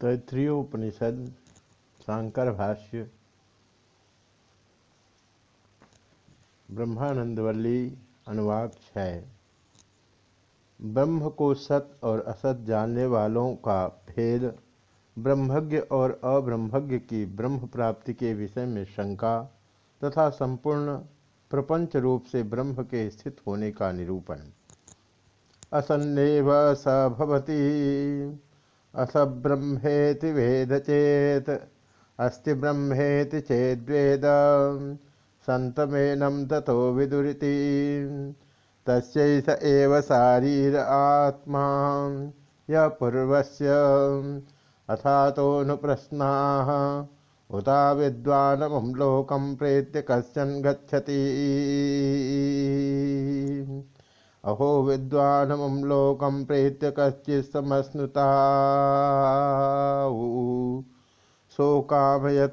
तैत्रीयोपनिषद शांकर भाष्य, ब्रह्मानंदवल्ली अनुवाद छय ब्रह्म को सत और असत जानने वालों का भेद, ब्रह्मज्ञ और अब्रह्मज्ञ की ब्रह्म प्राप्ति के विषय में शंका तथा संपूर्ण प्रपंच रूप से ब्रह्म के स्थित होने का निरूपण। असन्नेव स भवती। अस ब्रह्मेति वेद चेत अस्ति ब्रह्मेति चेद्वेद सन्तमेनं ततो विदुरिति। तस्यैष एव शारीर आत्मा। य पूर्वस्य। अथातोऽनुप्रश्नाः उता विद्वानमं लोकं प्रेत्य कश्चन गच्छति। अहो विद्वानमं लोकं प्रेत्य कश्चित् समश्नुता शोकामयत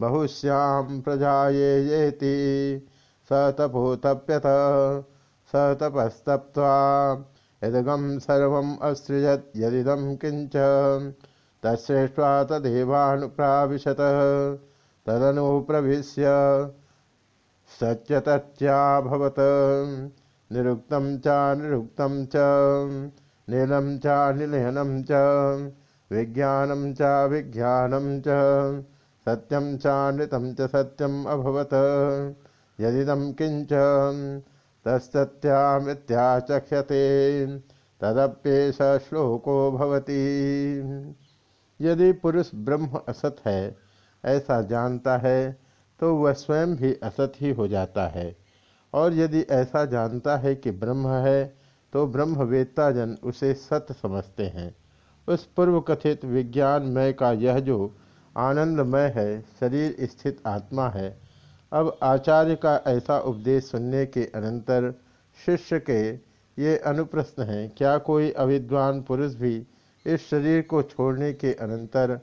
बहुश्यां प्रजायेति स तपोतप्यत, स तपस्तप्त्वा यदगं सर्वम् असृजत् यदिदं किञ्च। तत्सृष्ट्वा तदेवानुप्राविशत तदनुप्रविश्य निरुक्तं च निरुक्तं च, नीलं च च, विज्ञानं च विज्ञानं च, सत्यं चानृतं च, सत्यम् अभवत्। यदिदं किञ्च तत्सत्यामित्याचक्ष्यते तदप्येष श्लोको भवति। यदि पुरुष ब्रह्म असत है, ऐसा जानता है तो वह स्वयं भी असत ही हो जाता है। और यदि ऐसा जानता है कि ब्रह्म है तो ब्रह्मवेत्ता जन उसे सत्य समझते हैं। उस पूर्व कथित विज्ञानमय का यह जो आनंदमय है, शरीर स्थित आत्मा है। अब आचार्य का ऐसा उपदेश सुनने के अनंतर शिष्य के ये अनुप्रश्न हैं, क्या कोई अविद्वान पुरुष भी इस शरीर को छोड़ने के अनंतर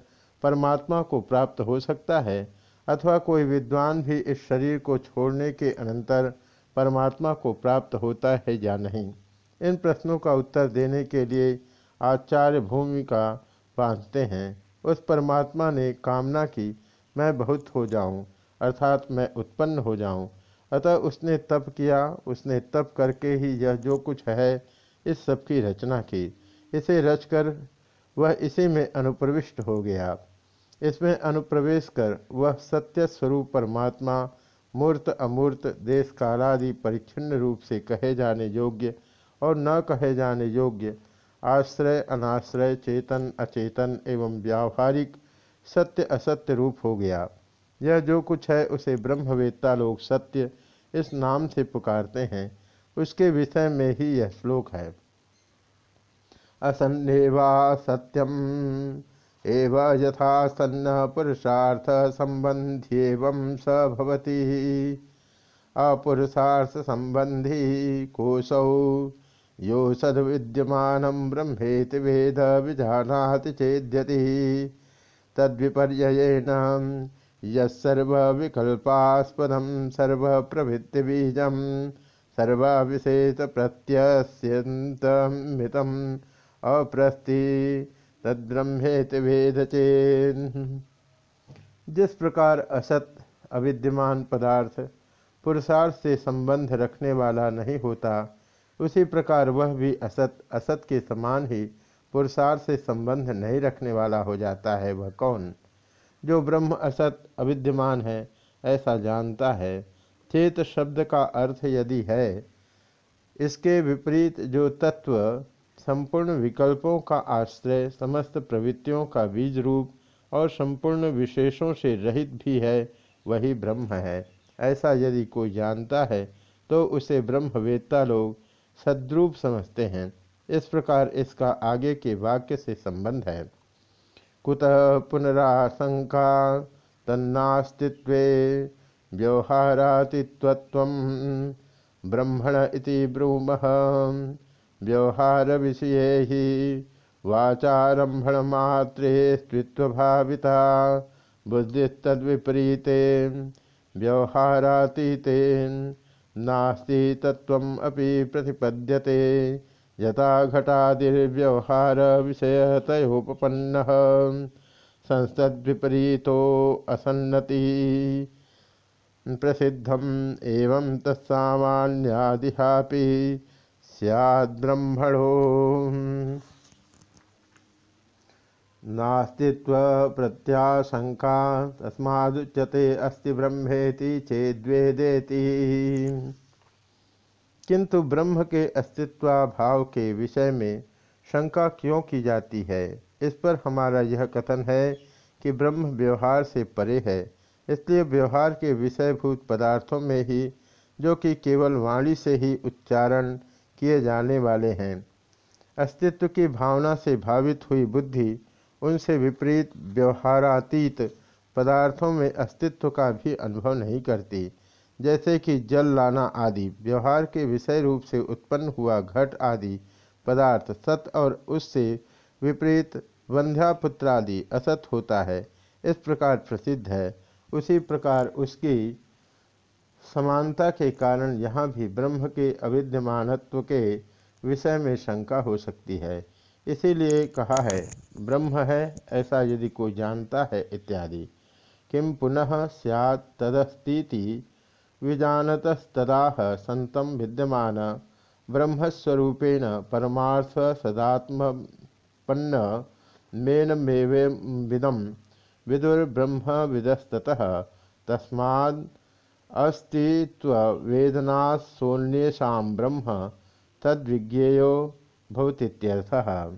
परमात्मा को प्राप्त हो सकता है? अथवा कोई विद्वान भी इस शरीर को छोड़ने के अनंतर परमात्मा को प्राप्त होता है या नहीं? इन प्रश्नों का उत्तर देने के लिए आचार्य भूमिका बांधते हैं। उस परमात्मा ने कामना की, मैं बहुत हो जाऊँ, अर्थात मैं उत्पन्न हो जाऊँ। अतः उसने तप किया। उसने तप करके ही यह जो कुछ है, इस सब की रचना की। इसे रचकर वह इसी में अनुप्रविष्ट हो गया। इसमें अनुप्रवेश कर वह सत्य स्वरूप परमात्मा मूर्त अमूर्त देश कालादि परिच्छिन्न रूप से कहे जाने योग्य और न कहे जाने योग्य, आश्रय, अनाश्रय, चेतन, अचेतन एवं व्यावहारिक, सत्य, असत्य रूप हो गया। यह जो कुछ है, उसे ब्रह्मवेत्ता लोग सत्य इस नाम से पुकारते हैं। उसके विषय में ही यह श्लोक है। असन्नेवा सत्यम। एव यथा सन्न पुरुषार्थ संबंध्येव स भवति। अपुरुषार्थ संबंधी कोशौ यो सद्विद्यमान ब्रह्मेति वेद विजानाति चेद्यति। तद्विपर्ययेण यर्वविकल्पास्पदम सर्वप्रवृत्तिबीजम सर्वविशेष प्रत्यस्यन्तमितम् अप्रस्ति। तद्ब्रह्मेत वेद जिस प्रकार असत, अविद्यमान पदार्थ पुरुषार्थ से संबंध रखने वाला नहीं होता, उसी प्रकार वह भी असत असत के समान ही पुरुषार्थ से संबंध नहीं रखने वाला हो जाता है वह कौन? जो ब्रह्म असत, अविद्यमान है, ऐसा जानता है। चेत शब्द का अर्थ यदि है, इसके विपरीत जो तत्व संपूर्ण विकल्पों का आश्रय, समस्त प्रवृत्तियों का बीज रूप और संपूर्ण विशेषों से रहित भी है, वही ब्रह्म है। ऐसा यदि कोई जानता है तो उसे ब्रह्मवेत्ता लोग सद्रूप समझते हैं। इस प्रकार इसका आगे के वाक्य से संबंध है। कुतः पुनराशंका तन्नास्तित्व व्यवहारातित्व ब्रह्मण इति ब्रूमः। व्यवहार विषय ही वाचारंभण मात्रे स्त्वित्वभाविता बुद्धिस्तद्विपरीते, व्यवहारातीते, नास्ति तत्वम अपि प्रतिपद्यते, यथा घटादिर्व्यवहार विषय तयोपन्न संस्तद्विपरीतो असन्नति, प्रसिद्धम एवं तत्सामान्यादिहापि सैद्ब्रह्मणो नास्तित्व प्रत्याशंका तस्मादुच्यते अस्ति ब्रह्मेति चेद्वेदेति। किंतु ब्रह्म के अस्तित्वाभाव के विषय में शंका क्यों की जाती है? इस पर हमारा यह कथन है कि ब्रह्म व्यवहार से परे है, इसलिए व्यवहार के विषयभूत पदार्थों में ही, जो कि केवल वाणी से ही उच्चारण किए जाने वाले हैं। अस्तित्व की भावना से भावित हुई बुद्धि, उनसे विपरीत व्यवहारातीत पदार्थों में अस्तित्व का भी अनुभव नहीं करती। जैसे कि जल लाना आदि, व्यवहार के विषय रूप से उत्पन्न हुआ घट आदि पदार्थ सत और उससे विपरीत वंध्यापुत्र आदि असत होता है। इस प्रकार प्रसिद्ध है। उसी प्रकार उसकी समानता के कारण यहाँ भी ब्रह्म के अविद्यमानत्व के विषय में शंका हो सकती है। इसीलिए कहा है, ब्रह्म है, ऐसा यदि कोई जानता है इत्यादि। किम पुनः सैत् तदस्ती विजानतस्तदाह सन्तं विद्यमान ब्रह्मस्वरूपेण परमार्थ सदात्मपन्न मेनमेवेदम विदुर्ब्रह्म विदस्ततः तस्माद् अस्तित्ववेदनासोन्येषां ब्रह्म, तद्विज्ञेयो भवतीत्यर्थः।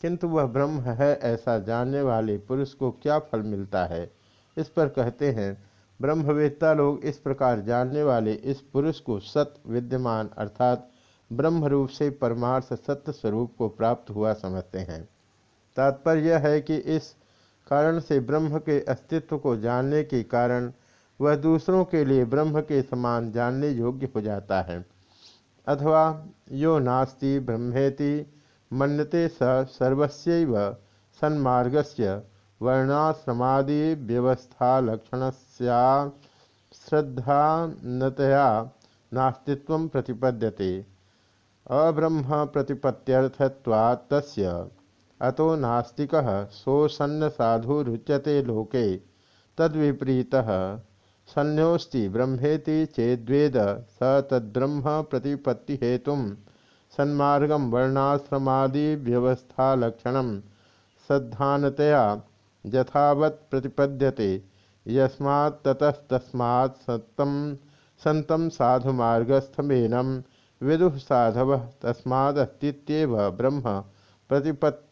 किंतु वह ब्रह्म है ऐसा जानने वाले पुरुष को क्या फल मिलता है? इस पर कहते हैं, ब्रह्मवेत्ता लोग इस प्रकार जानने वाले इस पुरुष को सत विद्यमान अर्थात ब्रह्म रूप से परमार्थ सत्य स्वरूप को प्राप्त हुआ समझते हैं। तात्पर्य है कि इस कारण से ब्रह्म के अस्तित्व को जानने के कारण वह दूसरों के लिए ब्रह्म के समान जानने योग्य हो जाता है। अथवा, यो नास्ति ब्रह्मेति, मन्यते स सर्वस्व सन्मार्गस्य, वर्णाश्रमादि व्यवस्था लक्षण श्रद्धानतया नास्तित्व प्रतिपद्यते। अब्रह्म प्रतिपत्त्यर्थत्वात् तस्य, अतो नास्तिक सोसन्न साधु रुच्यते लोके, तद्विपरीतः सन्योस्ति ब्रह्मेति चेद्वेद, स तद्ब्रह्म प्रतिपत्ति हेतु सन्मार्गम वर्णाश्रमादि व्यवस्था लक्षण श्रद्धानतया यथावत् प्रतिपद्यते। यस्मात् ततस्तस्मात् संतम साधु मार्गस्थमेनम विदुः साधव तस्मादस्तीव ब्रह्म प्रतिपत्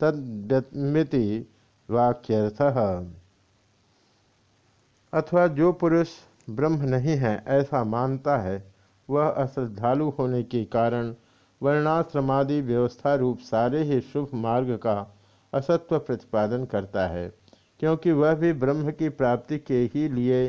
तद्यमिति वाक्यर्थ। अथवा जो पुरुष ब्रह्म नहीं है, ऐसा मानता है, वह अश्रद्धालु होने के कारण वर्णाश्रमादि व्यवस्था रूप सारे ही शुभ मार्ग का असत्व प्रतिपादन करता है, क्योंकि वह भी ब्रह्म की प्राप्ति के ही लिए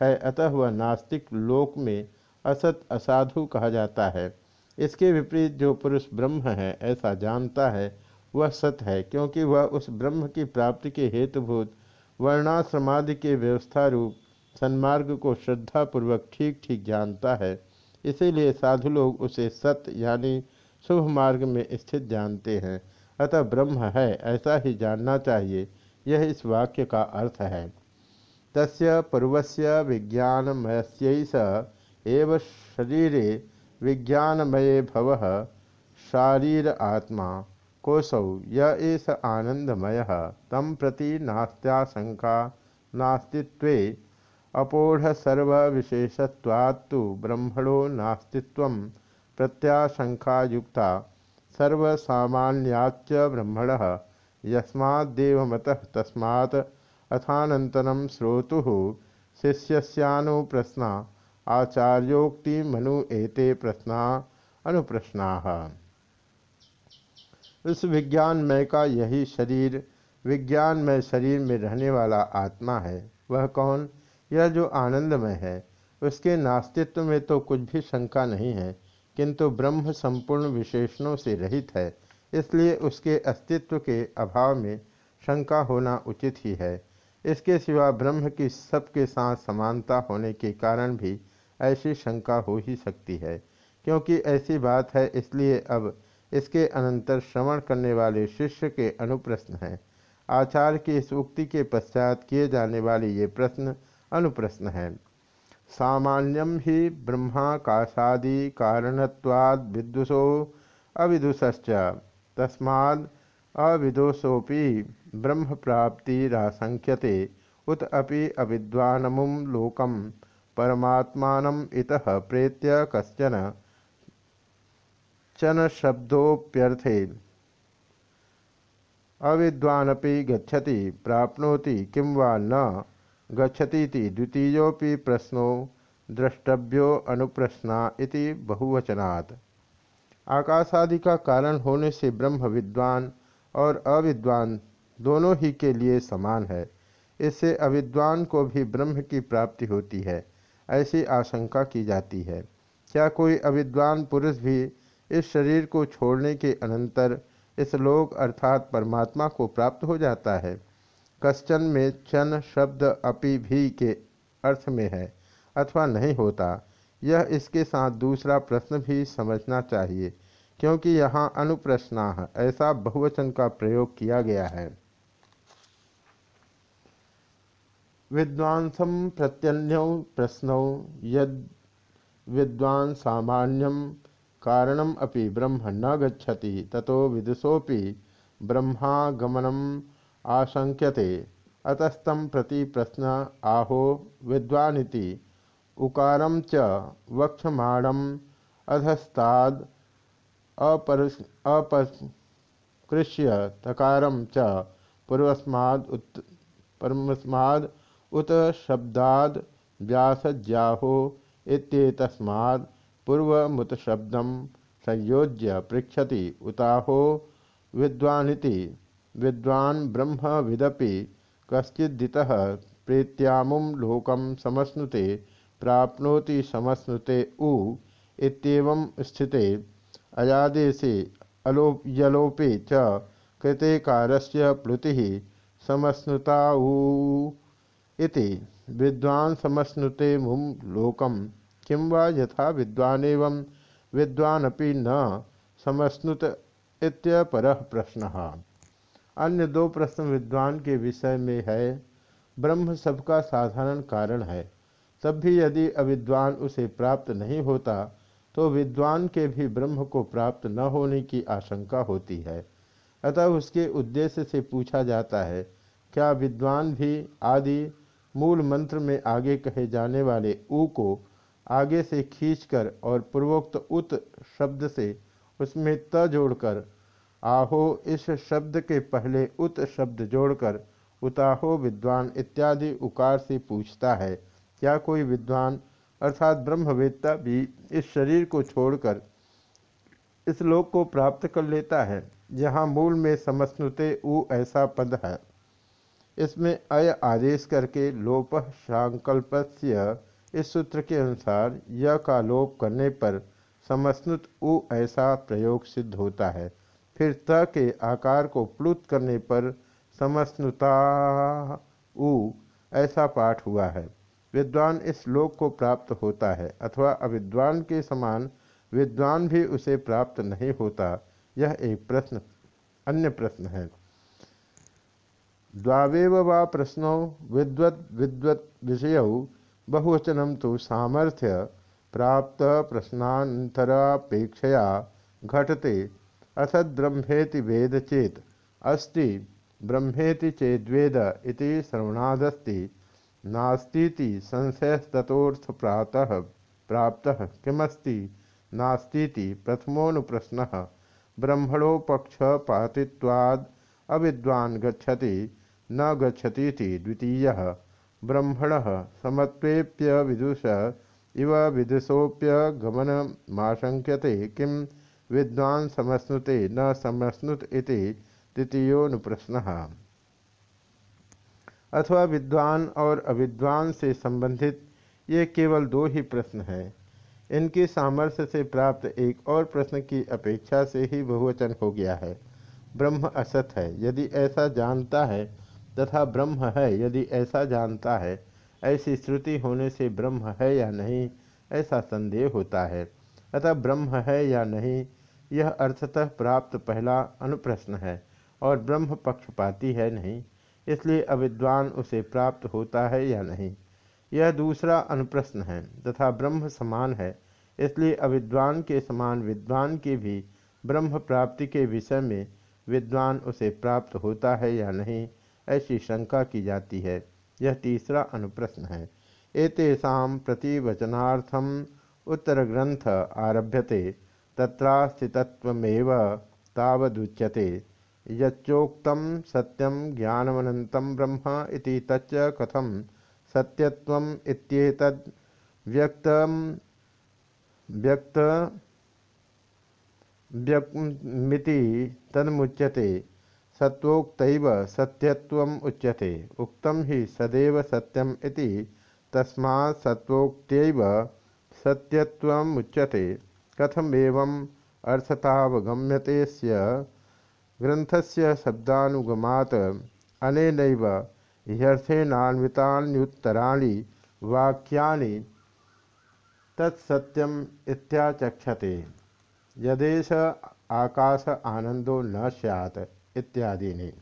है, अतः वह नास्तिक लोक में असत असाधु कहा जाता है। इसके विपरीत जो पुरुष ब्रह्म है, ऐसा जानता है, वह सत है, क्योंकि वह उस ब्रह्म की प्राप्ति के हेतुभूत वर्णाश्रमादि के व्यवस्था रूप, सन्मार्ग को श्रद्धापूर्वक ठीक ठीक जानता है। इसीलिए साधु लोग उसे सत्य यानी शुभ मार्ग में स्थित जानते हैं। अतः ब्रह्म है, ऐसा ही जानना चाहिए। यह इस वाक्य का अर्थ है। तस्य पूर्वस्य विज्ञानमयस्यैष एव शरीरे विज्ञानमये भव शारीर आत्मा। कोसौ य एष आनंदमय तम प्रति नास्त्याशंका नास्तित्वे अपोढ़सर्वविशेषवात्तु ब्रह्मणो नास्तित्व प्रत्याशंका युक्ता सर्वसामान्याच ब्रह्मण यस्मादेवमत तस्मात् अथानन्तरं श्रोतु शिष्यस्यानु प्रश्न। आचार्योक्ति मनु एते प्रश्ना अनुप्रश्ना। उस विज्ञानमय का यही शरीर विज्ञानमय शरीर में रहने वाला आत्मा है। वह कौन? यह जो आनंदमय है। उसके नास्तित्व में तो कुछ भी शंका नहीं है, किंतु ब्रह्म संपूर्ण विशेषणों से रहित है। इसलिए उसके अस्तित्व के अभाव में शंका होना उचित ही है। इसके सिवा ब्रह्म की सबके साथ समानता होने के कारण भी ऐसी शंका हो ही सकती है, क्योंकि ऐसी बात है, इसलिए अब इसके अनंतर श्रवण करने वाले शिष्य के अनुप्रश्न हैं। आचार्य की इस उक्ति के पश्चात किए जाने वाले ये प्रश्न अनुप्रश्न हैं। सामान्यम ही ब्रह्माकाशादि कारणत्वाद विदुषो अविदुष्च तस्माद् अविदोषोपि ब्रह्म प्राप्तिराशंक्यते उत अपि अविद्वानमुम लोकम परमात्मान इतः प्रेत्य कश्चन चन शब्दोप्यर्थे अविद्वानपि गच्छति, प्राप्नोति, किं वा न गच्छतीति द्वितीयोपि प्रश्नो द्रष्टव्यो अनुप्रश्ना इति बहुवचनात्। आकाशादि का कारण होने से ब्रह्म विद्वान और अविद्वान दोनों ही के लिए समान है। इससे अविद्वान को भी ब्रह्म की प्राप्ति होती है, ऐसी आशंका की जाती है। क्या कोई अविद्वान पुरुष भी इस शरीर को छोड़ने के अनंतर इस लोक अर्थात परमात्मा को प्राप्त हो जाता है। कश्चन में चन शब्द अपि भी के अर्थ में है अथवा नहीं होता। यह इसके साथ दूसरा प्रश्न भी समझना चाहिए, क्योंकि यहाँ अनुप्रश्ना ऐसा बहुवचन का प्रयोग किया गया है। विद्वांसम प्रत्यन्यौ प्रश्नौ यद विद्वान सामान्यम कारणम अपि ब्रह्म न गच्छति, ततो विदुषोपि ब्रह्मागमनम आशंक्यते अतस्तम प्रति प्रश्न, आहो विद्वानिति उकारम च वक्षमाणम अधस्ताद अपृष्य तकारम च पूर्वस्माद परमस्माद उत शब्दाद व्यासज्याहो इत्येतस्माद् पूर्वमुत शब्दम संयोज्य पृछति उताहो विद्वानिति। विद्वान ब्रह्म विदपि कश्चिदितः प्रीत्यामुम लोकम समश्नुते प्राप्नोति समश्नुते उ इत्येवं स्थिते। अयादेशे अलोप यलोपे च कृते कारस्य प्लुति समश्नुता इति। विद्वान समश्नुते मुम लोकम किं वा यथा विद्वानेव? विद्वानपि न। समश्नुत इत्यपर प्रश्न। अन्य दो प्रश्न विद्वान के विषय में है। ब्रह्म सबका साधारण कारण है। तब भी यदि अविद्वान उसे प्राप्त नहीं होता तो विद्वान के भी ब्रह्म को प्राप्त न होने की आशंका होती है। अतः उसके उद्देश्य से पूछा जाता है, क्या विद्वान भी आदि मूल मंत्र में आगे कहे जाने वाले ऊ को आगे से खींचकर और पूर्वोक्त उत शब्द से उसमें त जोड़कर, आहो इस शब्द के पहले उत शब्द जोड़कर, उताहो विद्वान इत्यादि उकार से पूछता है, क्या कोई विद्वान, अर्थात ब्रह्मवेत्ता भी इस शरीर को छोड़कर इस लोक को प्राप्त कर लेता है, जहाँ मूल में समस्नुते ऊ ऐसा पद है। इसमें अय आदेश करके लोप सांकल्पस्य इस सूत्र के अनुसार य का लोप करने पर समस्नुत उ ऐसा प्रयोग सिद्ध होता है। फिर त के आकार को प्लुत करने पर समस्नुता उ ऐसा पाठ हुआ है। विद्वान इस लोक को प्राप्त होता है, अथवा अविद्वान के समान विद्वान भी उसे प्राप्त नहीं होता, यह एक प्रश्न, अन्य प्रश्न है। द्वावेव वा प्रश्नौ विद्वत् विद्वत् विषय बहुवचनम तो सामर्थ्य प्राप्त प्रश्नातरापेक्षया घटते। असद ब्रह्मेति वेद चेत अस्ति, ब्रह्मेति चेद्वेद इति श्रवणादस्ति नास्तीति संशयस्तोर्थ प्रातः प्राप्त किमस्ति? नास्तीति प्रथमोनुप्रश्न ब्रह्मणोपक्षपातित्वाद अविद्वान गच्छति, न गच्छती द्वितीय। ब्रह्मण समत्वेप्य विदुष, इव विदुषोप्य गमन गमनमाशंक्यते किम विद्वान समश्नुते न समश्नुत इति तृतीयोनुप्रश्न अथवा विद्वान और अविद्वान से संबंधित ये केवल दो ही प्रश्न हैं। इनकी सामर्थ्य से प्राप्त एक और प्रश्न की अपेक्षा से ही बहुवचन हो गया है। ब्रह्म असत है, यदि ऐसा जानता है तथा ब्रह्म है, यदि ऐसा जानता है, ऐसी श्रुति होने से ब्रह्म है या नहीं, ऐसा संदेह होता है। अतः ब्रह्म है या नहीं, यह अर्थतः प्राप्त पहला अनुप्रश्न है, और ब्रह्म पक्षपाती है नहीं, इसलिए अविद्वान उसे प्राप्त होता है या नहीं। यह दूसरा अनुप्रश्न है, तथा ब्रह्म समान है, इसलिए अविद्वान के समान विद्वान की भी ब्रह्म प्राप्ति के विषय में विद्वान उसे प्राप्त होता है या नहीं ऐसी शंका की जाती है। यह तीसरा अनुप्रश्न है। एतेषा प्रतिवचनार्थम उत्तर ग्रंथ आरभ्यते, तत्रास्थितत्वमेव तावदुच्यते। यच्चोक्तम सत्यम ज्ञानमनंतम ब्रह्म इति तच्च कथम सत्यत्वम इत्येतद् व्यक्तम व्यक्त व्यक्मिति तन्मुच्यते। सत्वोक्त सत्यत्व उच्यते। उक्तम ही सदैव सत्यम तस्मा सत्वोक्त्यैव सत्यत्वमुच्यते कथम एवं अर्थतावगम्यते ग्रंथस्य शब्दानुगमात् अनेनैव ह्यर्थेनान्वितान्युत्तराणि वाक्यानि तत्सत्यम इत्याचक्षते। यदेश आकाश आनंदो न सैत इत्यादि ने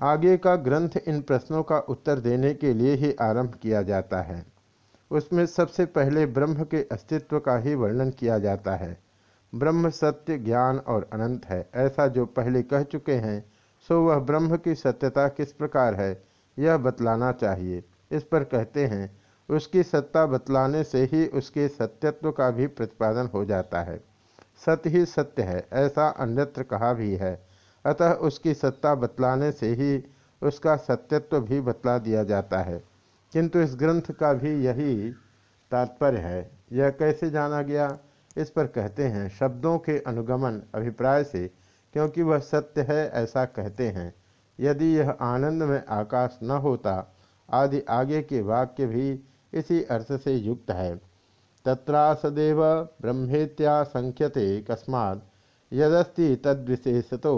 आगे का ग्रंथ इन प्रश्नों का उत्तर देने के लिए ही आरंभ किया जाता है। उसमें सबसे पहले ब्रह्म के अस्तित्व का ही वर्णन किया जाता है। ब्रह्म सत्य, ज्ञान और अनंत है। ऐसा जो पहले कह चुके हैं, सो वह ब्रह्म की सत्यता किस प्रकार है, यह बतलाना चाहिए। इस पर कहते हैं, उसकी सत्ता बतलाने से ही उसके सत्यत्व का भी प्रतिपादन हो जाता है। सत्य ही सत्य है, ऐसा अन्यत्र कहा भी है। अतः उसकी सत्ता बतलाने से ही उसका सत्यत्व भी बतला दिया जाता है। किंतु इस ग्रंथ का भी यही तात्पर्य है। यह कैसे जाना गया? इस पर कहते हैं, शब्दों के अनुगमन अभिप्राय से, क्योंकि वह सत्य है ऐसा कहते हैं। यदि यह आनंद में आकाश न होता, आदि आगे के वाक्य भी इसी अर्थ से युक्त है। तत्रासदेव ब्रह्मेत्या संख्यते कस्मात्। यदस्ति तद्विशेषतो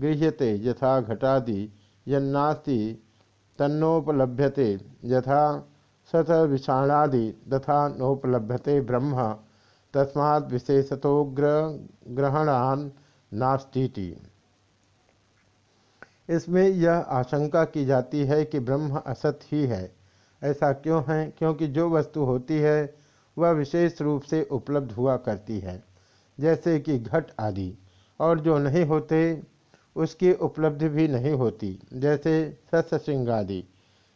गृह्यते यथा घटादि, यन्नास्ति तन्नोपलभ्यते यथा सत विषाणादि तथा नोपलभ्यते ब्रह्म। तस्मात् विशेषतो ग्रहणान नास्ती इसमें यह आशंका की जाती है कि ब्रह्म असत ही है। ऐसा क्यों है? क्योंकि जो वस्तु होती है वह विशेष रूप से उपलब्ध हुआ करती है, जैसे कि घट आदि। और जो नहीं होते, उसकी उपलब्धि भी नहीं होती, जैसे सत्संग आदि।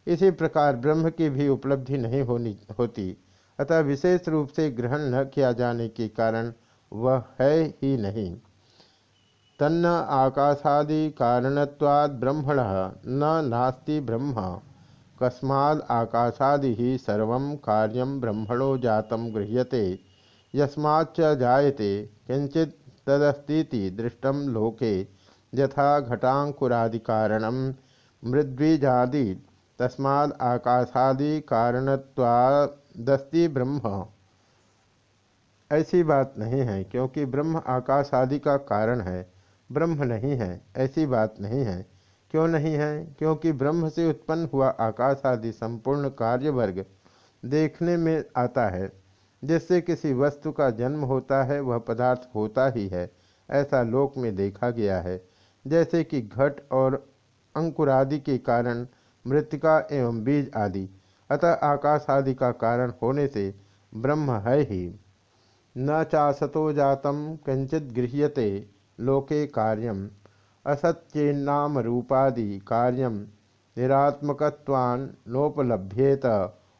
इसी प्रकार ब्रह्म की भी उपलब्धि नहीं होनी, होती। अतः विशेष रूप से ग्रहण न किया जाने के कारण वह है ही नहीं। तन्न आकाशादि कारणत्वाद ब्रह्मण, न नास्ति ब्रह्म। कस्माद आकाशादि ही सर्व कार्य ब्रह्मणो जात गृह्यते। यस्माच्च जायते किंचित तदस्ती दृष्ट लोके यथा घटाकुरादिकारण मृद्वीजादि तस्माद आकाशादि कारणत्वादस्ति ब्रह्म। ऐसी बात नहीं है, क्योंकि ब्रह्म आकाश आदि का कारण है, ब्रह्म नहीं है, ऐसी बात नहीं है। क्यों नहीं है? क्योंकि ब्रह्म से उत्पन्न हुआ आकाश आदि संपूर्ण कार्य वर्ग देखने में आता है। जिससे किसी वस्तु का जन्म होता है, वह पदार्थ होता ही है, ऐसा लोक में देखा गया है। जैसे कि घट और अंकुरादि के कारण मृतिका एवं बीज आदि। अतः आकाश आदि का कारण होने से ब्रह्म है ही। न चासतो जातम, कंचित गृह्यते, लोके कार्यम। असत्येन्नाम रूपादि कार्य निरात्मकत्वान्नोपलभ्येत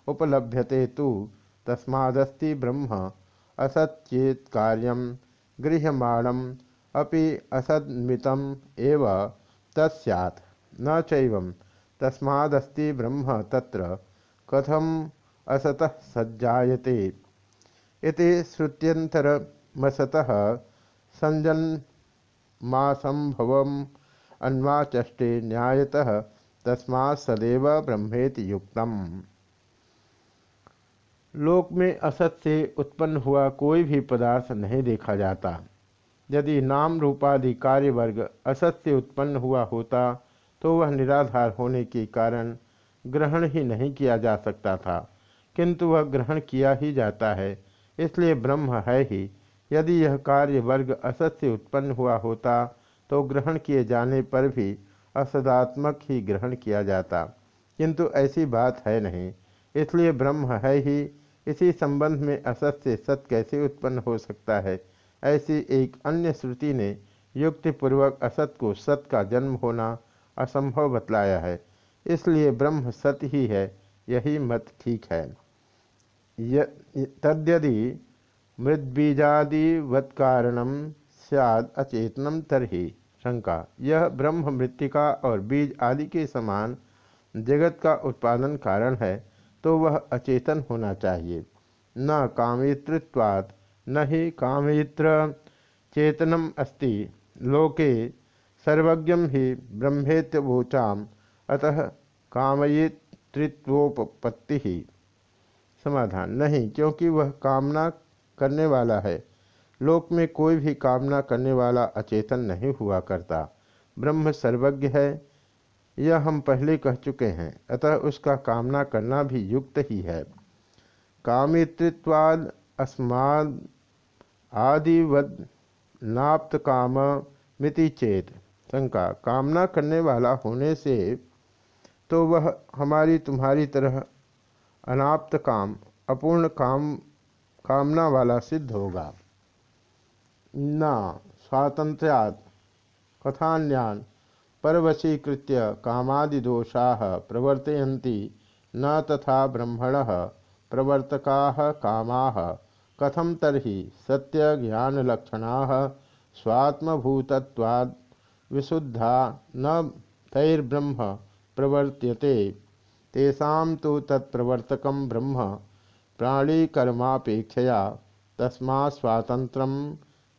उपलभ्यते तो। तस्मादस्ति ब्रह्म असत्येत कार्य गृह्यमाणम अपि असन्मितम एव न चैवं तस्मादस्ति ब्रह्म तत्र कथम असतः सज्जायते। इति श्रुत्यंतरमसतः संजन मासंभव अन्वाचष्टे न्यायतः तस्मा सदैव ब्रह्मेति युक्तम। लोक में असत से उत्पन्न हुआ कोई भी पदार्थ नहीं देखा जाता। यदि नाम रूपादि कार्य वर्ग असत से उत्पन्न हुआ होता तो वह निराधार होने के कारण ग्रहण ही नहीं किया जा सकता था, किंतु वह ग्रहण किया ही जाता है, इसलिए ब्रह्म है ही। यदि यह कार्य वर्ग असत से उत्पन्न हुआ होता तो ग्रहण किए जाने पर भी असदात्मक ही ग्रहण किया जाता। किंतु ऐसी बात है नहीं, इसलिए ब्रह्म है ही। इसी संबंध में असत से सत कैसे उत्पन्न हो सकता है? ऐसी एक अन्य श्रुति ने युक्तिपूर्वक असत को सत का जन्म होना असंभव बतलाया है। इसलिए ब्रह्म सत ही है, यही मत ठीक है। तद्यदि मृदबीजादिवत्कारणम सैद अचेतनम तरही शंका। यह ब्रह्म मृतिका और बीज आदि के समान जगत का उत्पादन कारण है तो वह अचेतन होना चाहिए। न कामितृत्वात् न ही कामित्र चेतनम अस्ति। लोके सर्वज्ञ ही ब्रह्मेत्यवोचा अतः कामयितृत्वोपत्ति ही समाधान। नहीं, क्योंकि वह कामना करने वाला है। लोक में कोई भी कामना करने वाला अचेतन नहीं हुआ करता। ब्रह्म सर्वज्ञ है, यह हम पहले कह चुके हैं, अतः उसका कामना करना भी युक्त ही है। कामित्वाद अस्माद आदिवद नाप्त काम मिति चेत। शंका, कामना करने वाला होने से तो वह हमारी तुम्हारी तरह अनाप्त काम, अपूर्ण काम कामना वाला सिद्ध होगा। न, स्वातंत्र्यात्, कथान्यान परवशीकृत कामादिदोषा प्रवर्तयन्ति, न तथा ब्रह्मण, प्रवर्तका कामा कथम तरी सत्य सत्यज्ञानलक्षणा, स्वात्मभूतत्वाद् विशुद्धा न तैर्ब्रह्म प्रवर्त्यते, तेषा तो तत्प्रवर्तक ब्रह्म प्राणीकर्मापेक्षया तस्मा स्वातंत्र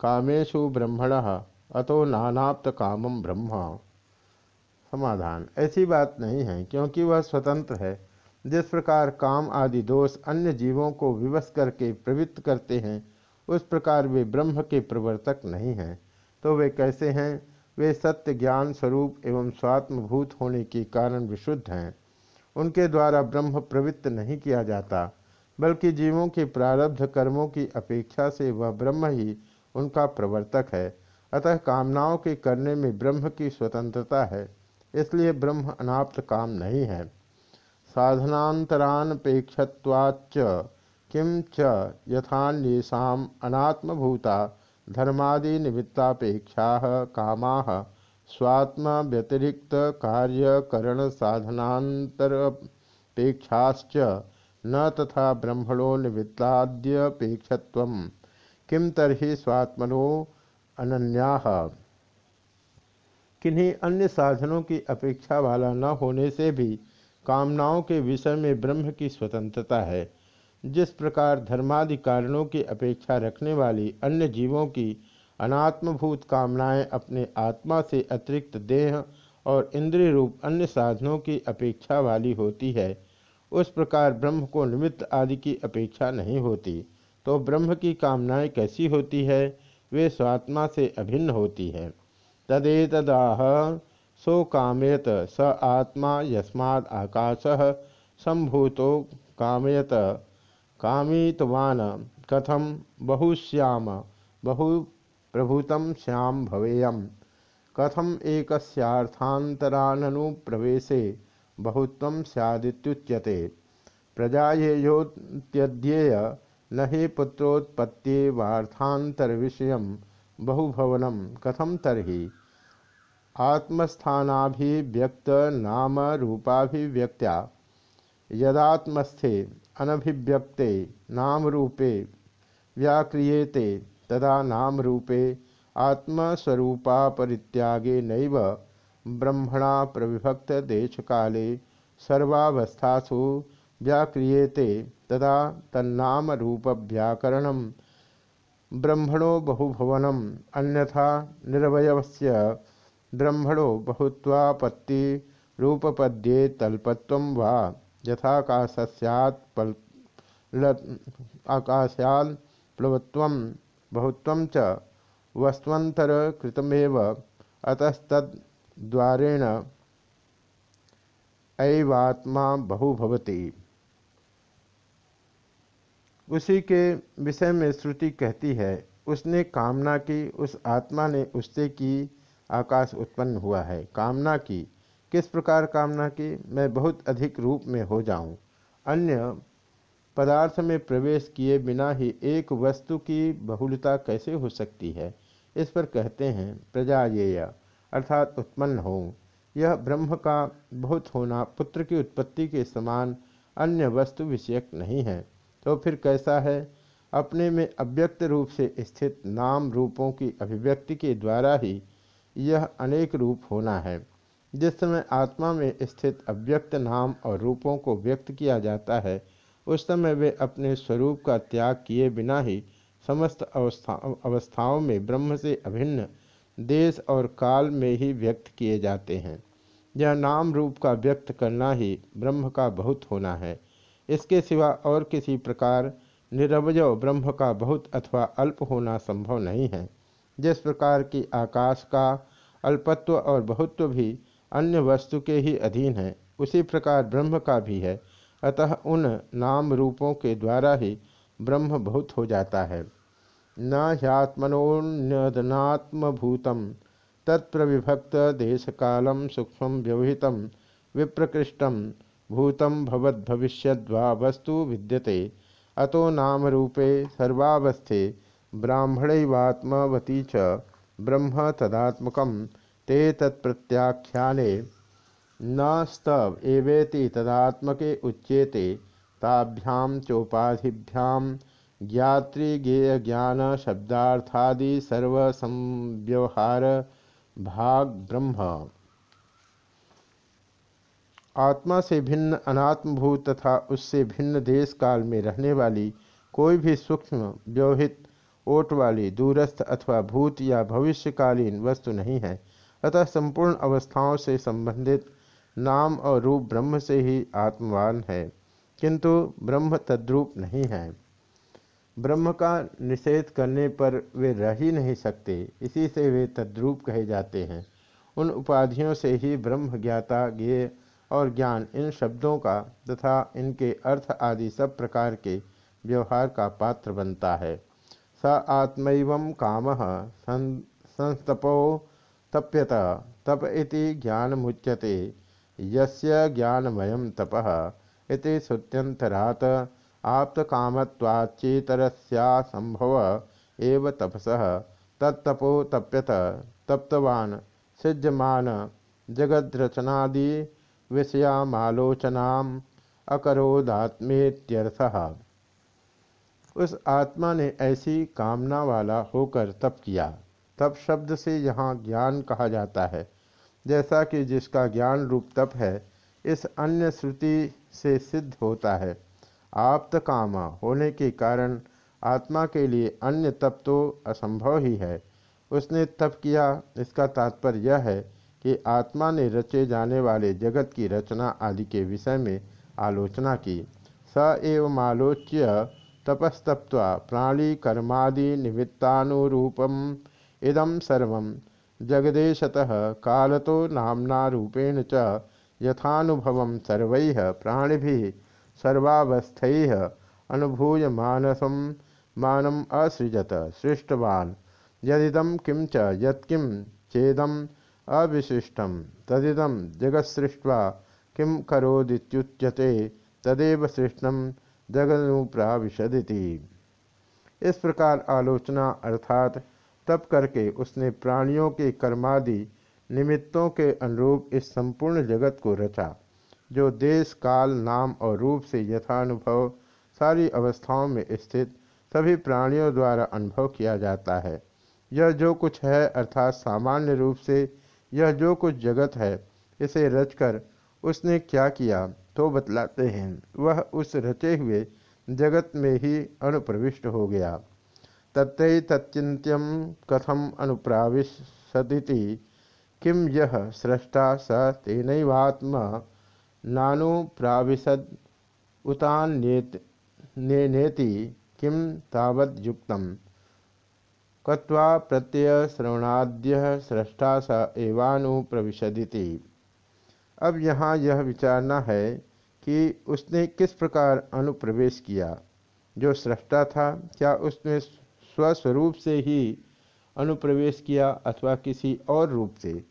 कामेशु ब्रह्मण अतो नानाप्त कामम ब्रह्म। समाधान। ऐसी बात नहीं है, क्योंकि वह स्वतंत्र है। जिस प्रकार काम आदि दोष अन्य जीवों को विवश करके प्रवृत्त करते हैं, उस प्रकार वे ब्रह्म के प्रवर्तक नहीं हैं। तो वे कैसे हैं? वे सत्य ज्ञान स्वरूप एवं स्वात्मभूत होने के कारण विशुद्ध हैं। उनके द्वारा ब्रह्म प्रवृत्त नहीं किया जाता। बल्कि जीवों के प्रारब्ध कर्मों की अपेक्षा से वह ब्रह्म ही उनका प्रवर्तक है। अतः कामनाओं के करने में ब्रह्म की स्वतंत्रता है, इसलिए ब्रह्म अनाप्त काम नहीं है। साधनातरानपेक्षवाच्च किम च यथान्यषा अनात्मभूता धर्मादि निमित्तापेक्षा कामा स्वात्म व्यतिरिक्त कार्यकरण साधनातरपेक्षाश्च न तथा ब्रह्मणो निमित्ताद्यपेक्षत्व किम तरही स्वात्मनो अनन्या? किन्हीं अन्य साधनों की अपेक्षा वाला न होने से भी कामनाओं के विषय में ब्रह्म की स्वतंत्रता है। जिस प्रकार धर्मादि कारणों की अपेक्षा रखने वाली अन्य जीवों की अनात्मभूत कामनाएँ अपने आत्मा से अतिरिक्त देह और इंद्रिय रूप अन्य साधनों की अपेक्षा वाली होती है उस प्रकार ब्रह्म को निमित्त आदि की अपेक्षा नहीं होती तो ब्रह्म की कामनाएँ कैसी होती है? वे स्वात्मा से अभिन्न होती है। तदेतदाह सो कामयत स आत्मा यस्माद आकाश संभूतो कामयत कामितवान कथम बहुश्याम बहु प्रभुतम श्याम भवेयम। कथम एक बहुत्व सैदित्युच्यते प्रजाएयोत्यध्येय न ही पुत्रोत्पत्ति वार्थांतर विषय बहुभवनम कथम तरही? आत्मस्थानाभिव्यक्त नाम रूपाभिव्यक्त्या यदात्मस्थे अनभिव्यक्ते नाम रूपे व्याक्रियेते तदा नाम रूपे आत्मस्वरूपापरित्यागे नैव ब्रह्मणा प्रविभक्त देश काले सर्वावस्थासु व्याक्रियेते तदा तन्नाम रूप व्याकरण ब्रह्मणो बहुभवनम, अन्यथा निरवयस्य ब्रह्मणो बहुत्वापत्ति रूपपद्ये तल्पत्व वा। यथाकाशस्यात् पल आकाशाल प्लवत्व, बहुत्व च वस्त्वन्तरकृतमेव। अतस्तद द्वारेण ऐवात्मा बहुभवति। उसी के विषय में श्रुति कहती है, उसने कामना की, उस आत्मा ने उससे की, आकाश उत्पन्न हुआ है। कामना की? किस प्रकार कामना की? मैं बहुत अधिक रूप में हो जाऊँ। अन्य पदार्थ में प्रवेश किए बिना ही एक वस्तु की बहुलता कैसे हो सकती है? इस पर कहते हैं, प्रजा ये अर्थात उत्पन्न हो। यह ब्रह्म का बहुत होना पुत्र की उत्पत्ति के समान अन्य वस्तु विषयक नहीं है। तो फिर कैसा है? अपने में अव्यक्त रूप से स्थित नाम रूपों की अभिव्यक्ति के द्वारा ही यह अनेक रूप होना है। जिस समय आत्मा में स्थित अव्यक्त नाम और रूपों को व्यक्त किया जाता है, उस समय वे अपने स्वरूप का त्याग किए बिना ही समस्त अवस्था अवस्थाओं में ब्रह्म से अभिन्न देश और काल में ही व्यक्त किए जाते हैं। यह नाम रूप का व्यक्त करना ही ब्रह्म का बहुत होना है। इसके सिवा और किसी प्रकार निरवय ब्रह्म का बहुत अथवा अल्प होना संभव नहीं है। जिस प्रकार की आकाश का अल्पत्व और बहुत्व भी अन्य वस्तु के ही अधीन है, उसी प्रकार ब्रह्म का भी है। अतः उन नाम रूपों के द्वारा ही ब्रह्म बहुत हो जाता है। न ह्यात्मनोन्यदनात्मभूतम तत्प्रविभक्त देश कालम सूक्ष्म व्यवहित विप्रकृष्टम भूतम भवद्भविष्यद्वा वस्तु विद्यते। अतो नाम रूपे सर्वावस्थे ब्राह्मणवात्मवती च ब्रह्म तदात्मक ते तत्प्रत्याख्याने न स्तव एवेति तदात्मके उच्येते ताभ्याम चोपाधिभ्याम ज्ञातृगेय ज्ञान शब्दार्थादि सर्वसंव्यवहार भाग ब्रह्म आत्मा से भिन्न अनात्मभूत तथा उससे भिन्न देश काल में रहने वाली कोई भी सूक्ष्म, व्यवहित ओट वाली दूरस्थ अथवा भूत या भविष्यकालीन वस्तु नहीं है। अतः संपूर्ण अवस्थाओं से संबंधित नाम और रूप ब्रह्म से ही आत्मवान है, किंतु ब्रह्म तद्रूप नहीं है। ब्रह्म का निषेध करने पर वे रह ही नहीं सकते। इसी से वे तद्रूप कहे जाते हैं। उन उपाधियों से ही ब्रह्म ज्ञाता, ज्ञेय और ज्ञान इन शब्दों का तथा इनके अर्थ आदि सब प्रकार के व्यवहार का पात्र बनता है। स आत्म काम संस्तपो तप्यत, तप इति ज्ञान मुच्यते यस्य ज्ञानमयं तपः, इति श्रुत्यंतरात आप्तकामत्वाच्चेतरस्यासंभव एव तपसः। तत्तपो तप्यत, तप्तवान्, सिज्यमान, जगद्रचनादि विषयामालोचनाम् अकरोदात्मेत्यर्थः। उस आत्मा ने ऐसी कामना वाला होकर तप किया। तप शब्द से यहाँ ज्ञान कहा जाता है। जैसा कि जिसका ज्ञान रूप तप है, इस अन्य श्रुति से सिद्ध होता है। आप्त कामा होने के कारण आत्मा के लिए अन्य तप तो असंभव ही है। उसने तप किया, इसका तात्पर्य यह है कि आत्मा ने रचे जाने वाले जगत की रचना आदि के विषय में आलोचना की। स एवं आलोच्य तपस्तप्वा प्राणी कर्मादि निमित्तानुरूपम इदम सर्व जगदेशतः कालतो नामना रूपेण च यथानुभव सर्व प्राणि सर्वावस्थ अनुभूय मानसम मानम असृजत, सृष्टवान। यदिदम किम च चेदम अविशिष्टम तदिदम जगत्सृष्ट्वा किं करोदित्युच्यते, तदेव सृष्टम इस प्रकार आलोचना अर्थात तप करके उसने प्राणियों के कर्मादि निमित्तों के अनुरूप इस संपूर्ण जगत को रचा। जो देश, काल, नाम और रूप से यथानुभव सारी अवस्थाओं में स्थित सभी प्राणियों द्वारा अनुभव किया जाता है। यह जो कुछ है अर्थात सामान्य रूप से, यह जो कुछ जगत है, इसे रचकर उसने क्या किया तो बतलाते हैं। वह उस रचे हुए जगत में ही अनुप्रविष्ट हो गया। तत्व तच्चिंत्यम कथम अनुप्राविशति किम यह सृष्टा स तेनवात्म नानुप्राविशद उतान्येत नेति किम तावद्युक्तम कत्वा प्रत्यय श्रवणाद्य सृष्टा स एवानुप्रविशदिति। अब यहाँ यह विचारना है कि उसने किस प्रकार अनुप्रवेश किया? जो सृष्टा था, क्या उसने स्वस्वरूप से ही अनुप्रवेश किया अथवा किसी और रूप से?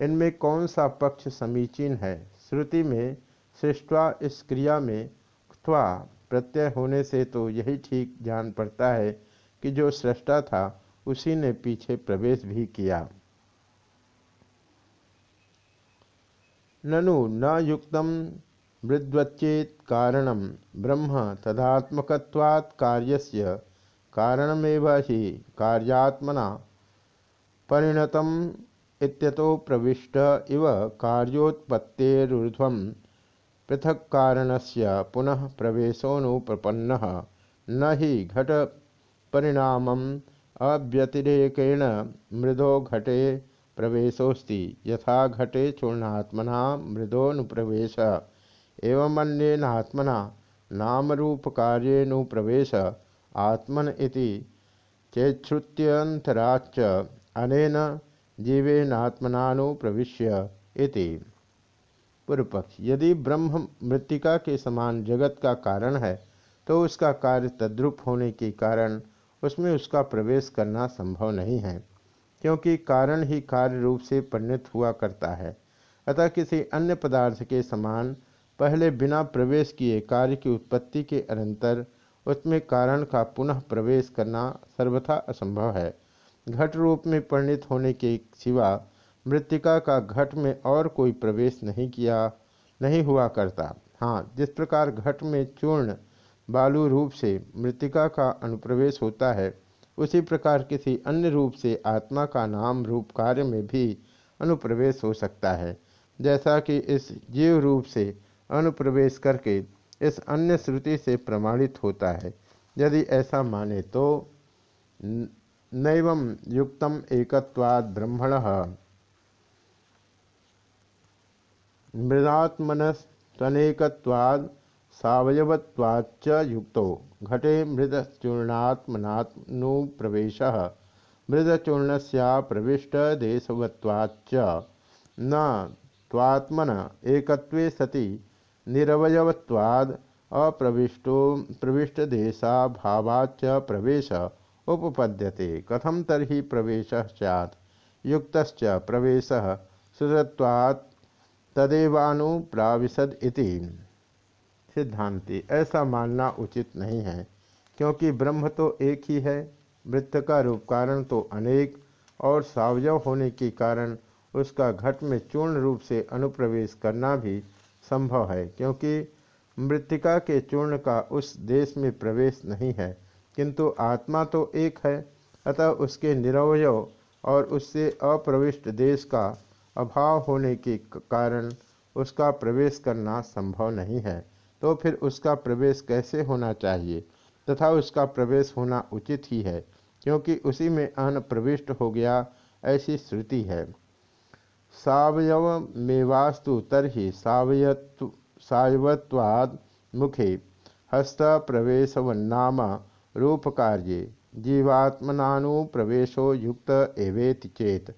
इनमें कौन सा पक्ष समीचीन है? श्रुति में सृष्टवा इस क्रिया में क्वा प्रत्यय होने से तो यही ठीक जान पड़ता है कि जो सृष्टा था, उसी ने पीछे प्रवेश भी किया। ननु न युक्त मृद्वच्चेत कारण, ब्रह्म तदात्मकवात् कार्यस्य कारणमेव ही कार्यात्मना परिणतम इत्यतो प्रविष्ट इव पृथक कारणस्य पुनः प्रवेशोनुप्रपन्न न ही घट परिणाम अव्यतिरेकेण मृदो घटे प्रवेशोस्ति यथा घटे चूर्णात्मना मृदोनुप्रवेश एवमन्येनात्मना नामरूपकार्येणुप्रवेश आत्मन इति चेच्छ्रुत्यंतराच अनेन जीवेनात्मनानुप्रविश्य इति पूर्व पक्ष यदि ब्रह्म मृतिका के समान जगत का कारण है तो उसका कार्य तद्रुप होने के कारण उसमें उसका प्रवेश करना संभव नहीं है, क्योंकि कारण ही कार्य रूप से परिणत हुआ करता है। अतः किसी अन्य पदार्थ के समान पहले बिना प्रवेश किए कार्य की उत्पत्ति के अनंतर उसमें कारण का पुनः प्रवेश करना सर्वथा असंभव है। घट रूप में परिणित होने के सिवा मृतिका का घट में और कोई प्रवेश नहीं किया, नहीं हुआ करता। हाँ जिस प्रकार घट में चूर्ण बालू रूप से मृतिका का अनुप्रवेश होता है, उसी प्रकार किसी अन्य रूप से आत्मा का नाम रूप कार्य में भी अनुप्रवेश हो सकता है। जैसा कि इस जीव रूप से अनुप्रवेश करके इस अन्य श्रुति से प्रमाणित होता है। यदि ऐसा माने तो नैव युक्तम एकत्वाद ब्रह्मण। मृदात्मनस्तनेकवाद सवयवत्वाच्च युक्तो। घटे मृदचूर्णात्मनानुप्रवेश मृदचूर्ण प्रविष्टदेशवत्वाच्च न त्वात्मन एकत्वे सति निरवयवत्वाद अप्रविष्टो प्रविष्टदेशाभावाच्च प्रवेश। उपपद्यते। कथम तरी प्रवेश सैत् युक्त प्रवेश सुतत्वात् तदेवानुप्राविशद इति। सिद्धांति, ऐसा मानना उचित नहीं है, क्योंकि ब्रह्म तो एक ही है। वृत्त का रूप कारण तो अनेक, और सावयव होने के कारण उसका घट में चूर्ण रूप से अनुप्रवेश करना भी संभव है, क्योंकि मृतिका के चूर्ण का उस देश में प्रवेश नहीं है। किंतु आत्मा तो एक है, अतः उसके निरवय और उससे अप्रविष्ट देश का अभाव होने के कारण उसका प्रवेश करना संभव नहीं है। तो फिर उसका प्रवेश कैसे होना चाहिए? तथा उसका प्रवेश होना उचित ही है, क्योंकि उसी में अन्न प्रविष्ट हो गया ऐसी श्रुति है। सवयव मेवास्तु तरहि सवयत्व सावत्वाद मुखे हस्त प्रवेशवन्नाम रूप कार्य जीवात्मनानुप्रवेशो युक्त एवेति चेत।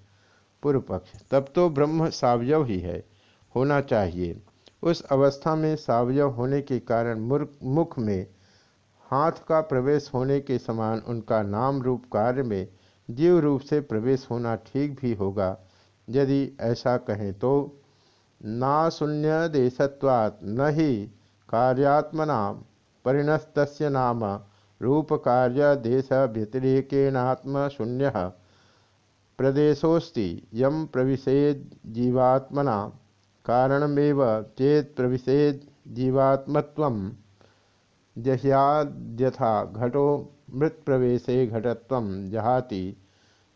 पूर्व पक्ष तब तो ब्रह्म सावयव ही है, होना चाहिए। उस अवस्था में सावयव होने के कारण मुख में हाथ का प्रवेश होने के समान उनका नाम रूप कार्य में जीव रूप से प्रवेश होना ठीक भी होगा। यदि ऐसा कहें तो ना शून्य देशत्वात् न ही कार्यात्मना परिणस्त नाम रूप कार्य देश व्यतिरेकेणात्म शून्य प्रदेशोस्ति यम प्रविशेद जीवात्मना कारणमेव चेत प्रविशेद जीवात्मत्व जह्याद्यथा घटो मृत प्रवेशे घटत्व जहाति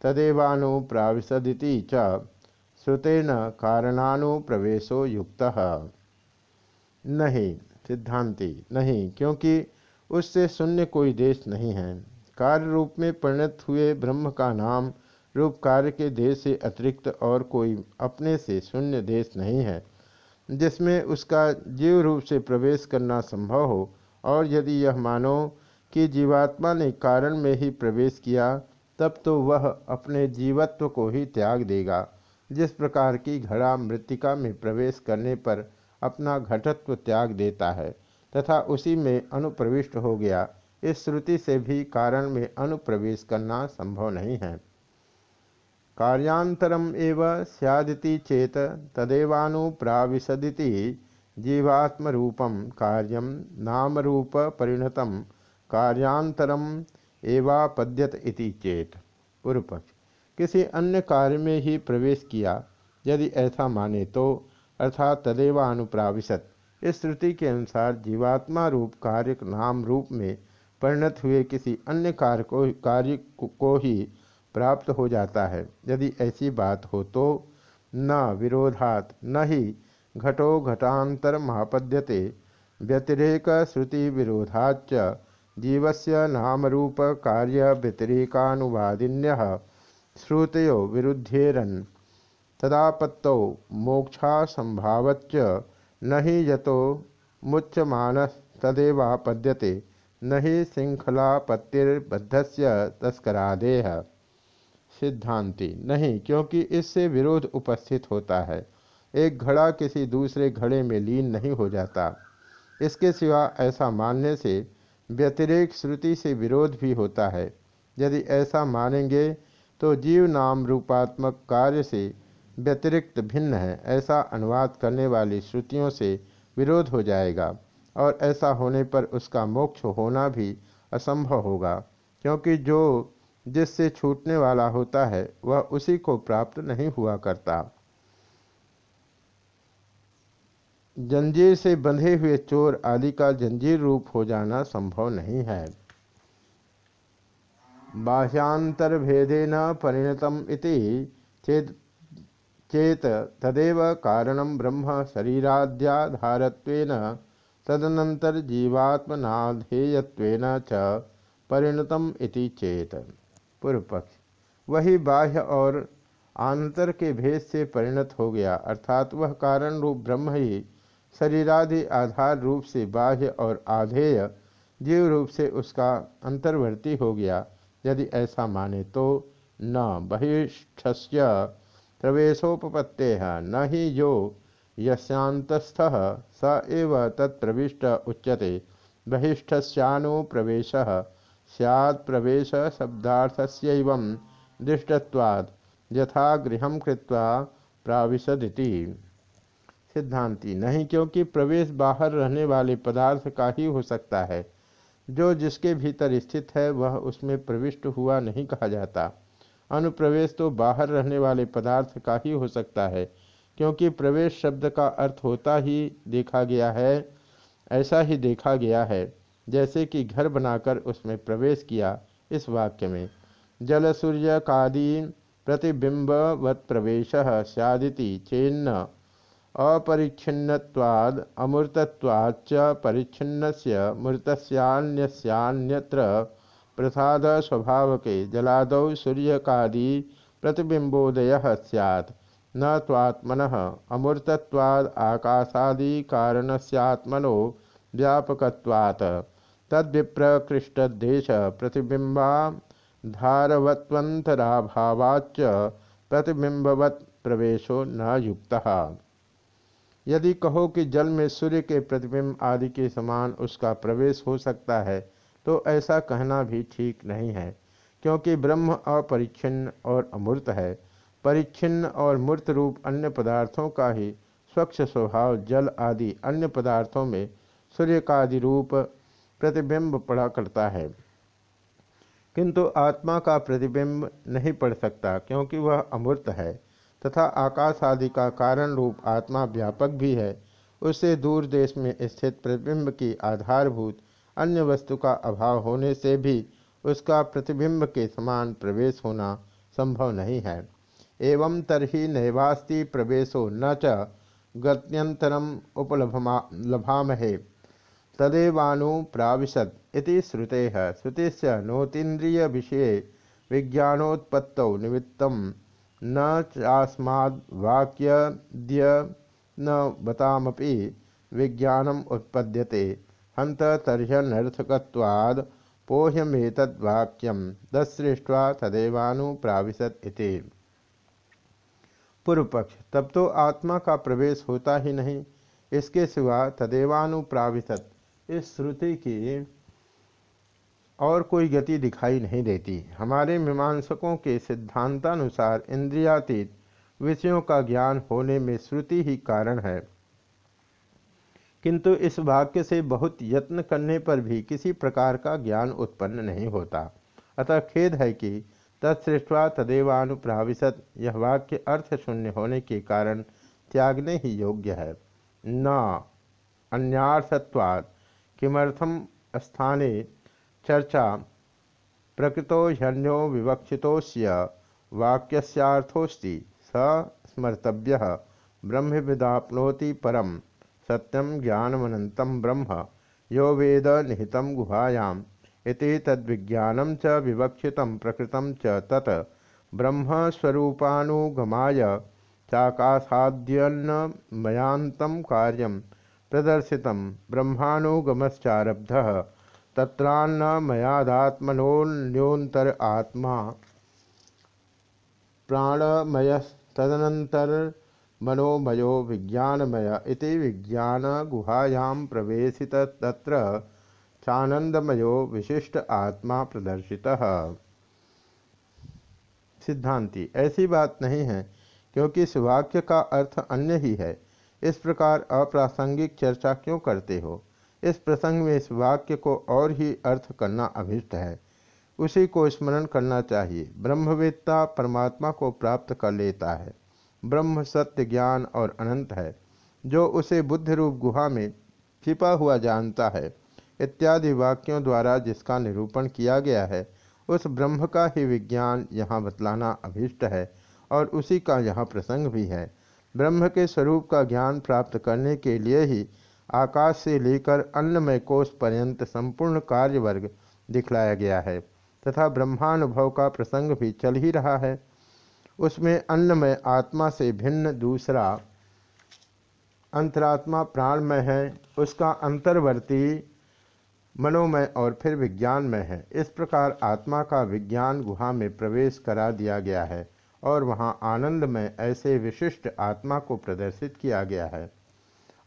तदेवानुप्राविशदिति च श्रुतेन कारणानुप्रवेशो युक्त। नहीं सिद्धांति नहीं, क्योंकि उससे शून्य कोई देश नहीं है। कार्य रूप में परिणत हुए ब्रह्म का नाम, रूप कार्य के देश से अतिरिक्त और कोई अपने से शून्य देश नहीं है, जिसमें उसका जीव रूप से प्रवेश करना संभव हो। और यदि यह मानो कि जीवात्मा ने कारण में ही प्रवेश किया, तब तो वह अपने जीवत्व को ही त्याग देगा, जिस प्रकार की घड़ा मृतिका में प्रवेश करने पर अपना घटत्व त्याग देता है। तथा उसी में अनुप्रविष्ट हो गया। इस श्रुति से भी कारण में अनुप्रवेश करना संभव नहीं है। कार्यांतरम एव सदिति चेत तदेवानुप्राविशदिति जीवात्म रूपम कार्यम नाम रूप परिणतम कार्यांतरम एवापद्यत इति चेत। पूर्व पक्ष किसी अन्य कार्य में ही प्रवेश किया। यदि ऐसा माने तो अर्थात तदेवानुप्राविशत। इस श्रुति के अनुसार जीवात्मा रूप कार्य नाम रूप में परिणत हुए किसी अन्य कार्य को कार्य को ही प्राप्त हो जाता है। यदि ऐसी बात हो तो न विरोधात, न ही घटो घटान्तर महापद्यते। व्यतिरेक श्रुति विरोधाच जीवस्य नाम रूप कार्य व्यतिरेकानुवादिन्य। श्रुतयो विरुद्धेरन, तदापत्तौ मोक्षा संभावच्च न ही यतो मुच्यमानस तदेवापद्यते न ही श्रृंखलापत्तिर्बद्ध तस्करादेह। सिद्धांति, नहीं, क्योंकि इससे विरोध उपस्थित होता है। एक घड़ा किसी दूसरे घड़े में लीन नहीं हो जाता। इसके सिवा ऐसा मानने से व्यतिरेक श्रुति से विरोध भी होता है। यदि ऐसा मानेंगे तो जीव नाम रूपात्मक कार्य से व्यतिरिक्त भिन्न है। ऐसा अनुवाद करने वाली श्रुतियों से विरोध हो जाएगा और ऐसा होने पर उसका मोक्ष होना भी असंभव होगा, क्योंकि जो जिससे छूटने वाला होता है, वह उसी को प्राप्त नहीं हुआ करता। जंजीर से बंधे हुए चोर आदि का जंजीर रूप हो जाना संभव नहीं है। बाह्यांतर भेदेन परिणतम इति चेत चेत तदेव कारणम ब्रह्म शरीराद्याधारत्वेन तदनंतर जीवात्मनाधेयत्वेन च परिणतम इति चेत। पूर्व पक्ष वही बाह्य और आंतर के भेद से परिणत हो गया, अर्थात वह कारण रूप ब्रह्म ही शरीरादि आधार रूप से बाह्य और आधेय जीव रूप से उसका अंतर्वर्ती हो गया, यदि ऐसा माने तो न बहिष्ठस्य। प्रवेशोपत्ते न ही जो यशांतस्थ स एव तत्प्रविष्ट उच्यते। बहिष्ठस्यानुप्रवेश सैद प्रवेश शब्दार्थस्यव दृष्टवाद यथा गृह कृत्वा प्राविशदिति। सिद्धांति नहीं क्योंकि प्रवेश बाहर रहने वाले पदार्थ का ही हो सकता है। जो जिसके भीतर स्थित है, वह उसमें प्रविष्ट हुआ नहीं कहा जाता। अनुप्रवेश तो बाहर रहने वाले पदार्थ का ही हो सकता है, क्योंकि प्रवेश शब्द का अर्थ होता ही देखा गया है, ऐसा ही देखा गया है, जैसे कि घर बनाकर उसमें प्रवेश किया इस वाक्य में। जल सूर्य कादि प्रतिबिंबवत प्रवेश सदिति चेन्न अपरिच्छिन्नवाद अमूर्तवाच्च परिच्छिन्न मूर्तस्यान्यस्यान्यत्र प्रसाद स्वभाव के जलादौ सूर्यकादि प्रतिबिंबोदय सैत् न त्वात्मन अमूर्तवाद आकाशादि कारणस्यात्मनो व्यापकवात् तद्विप्रकृष्टदेश प्रतिबिंबा धारवत्वंतराभावाच प्रतिबिंबवत प्रवेशो न युक्त। यदि कहो कि जल में सूर्य के प्रतिबिंब आदि के समान उसका प्रवेश हो सकता है तो ऐसा कहना भी ठीक नहीं है, क्योंकि ब्रह्म अपरिच्छिन्न और अमूर्त है। परिच्छिन्न और मूर्त रूप अन्य पदार्थों का ही स्वच्छ स्वभाव, जल आदि अन्य पदार्थों में सूर्य का आदि रूप प्रतिबिंब पड़ा करता है। किंतु आत्मा का प्रतिबिंब नहीं पड़ सकता, क्योंकि वह अमूर्त है, तथा आकाश आदि का कारण रूप आत्मा व्यापक भी है। उससे दूर देश में स्थित प्रतिबिंब की आधारभूत अन्य वस्तु का अभाव होने से भी उसका प्रतिबिंब के समान प्रवेश होना संभव नहीं है। एवं तरही नैवास्ति प्रवेशो न च गत्यंतरम उपलभमा, लभामहे। तदेवानुप्राविशद इति श्रुते। श्रुति से नोतीन्द्रिय विषय विज्ञानोत्पत्त निमित्त न चास्माद्वाक्यद्य न बतामपि विज्ञानम उत्पद्यते। हंत तर्ह्यनर्थकवाद पोह्यमेतद्वाक्यम दसृष्ट्वा तदेवानुप्राविशत इति। पूर्व पक्ष तब तो आत्मा का प्रवेश होता ही नहीं, इसके सिवा तदेवानुप्राविशत, इस श्रुति की और कोई गति दिखाई नहीं देती। हमारे मीमांसकों के सिद्धांतानुसार इंद्रियातीत विषयों का ज्ञान होने में श्रुति ही कारण है। किंतु इस वाक्य से बहुत यत्न करने पर भी किसी प्रकार का ज्ञान उत्पन्न नहीं होता। अतः खेद है कि तत्सृष्टवा तदेवानुप्राविशत। यह वाक्य अर्थ शून्य होने के कारण त्यागने ही योग्य है। न। अन्यार्थत्वात्। किमर्थम स्थाने चर्चा प्रकृतो ह्यो विवक्षितोस्य वाक्यर्थोस्ति स स्मर्तव्य। ब्रह्म विदाप्नोति परम। सत्यम ज्ञानमनंतम ब्रह्म, यो वेद निहित गुहायाम, इति तद्विज्ञानम च विवक्षित प्रकृत च तत्। ब्रह्मस्वरूपानुगमाय चाकाशाद्यन्नमयांतं कार्यं प्रदर्शितं ब्रह्मानुगमश्चारब्धः तत्रान्न मयादात्मनोन्योन्तर आत्मा प्राणमय तदनंतर मनोमयो विज्ञानमय इति विज्ञान गुहायां प्रवेशित तत्र चानंदमयो विशिष्ट आत्मा प्रदर्शितः। सिद्धांति, ऐसी बात नहीं है, क्योंकि इस वाक्य का अर्थ अन्य ही है। इस प्रकार अप्रासंगिक चर्चा क्यों करते हो? इस प्रसंग में इस वाक्य को और ही अर्थ करना अभिष्ट है। उसी को स्मरण करना चाहिए। ब्रह्मवेत्ता परमात्मा को प्राप्त कर लेता है। ब्रह्म सत्य ज्ञान और अनंत है, जो उसे बुद्ध रूप गुहा में छिपा हुआ जानता है। इत्यादि वाक्यों द्वारा जिसका निरूपण किया गया है, उस ब्रह्म का ही विज्ञान यहाँ बतलाना अभिष्ट है और उसी का यहाँ प्रसंग भी है। ब्रह्म के स्वरूप का ज्ञान प्राप्त करने के लिए ही आकाश से लेकर अन्नमय कोष पर्यंत संपूर्ण कार्य वर्ग दिखलाया गया है, तथा ब्रह्मानुभव का प्रसंग भी चल ही रहा है। उसमें अन्नमय आत्मा से भिन्न दूसरा अंतरात्मा प्राणमय है, उसका अंतर्वर्ती मनोमय और फिर विज्ञानमय है। इस प्रकार आत्मा का विज्ञान गुहा में प्रवेश करा दिया गया है और वहाँ आनंद में ऐसे विशिष्ट आत्मा को प्रदर्शित किया गया है।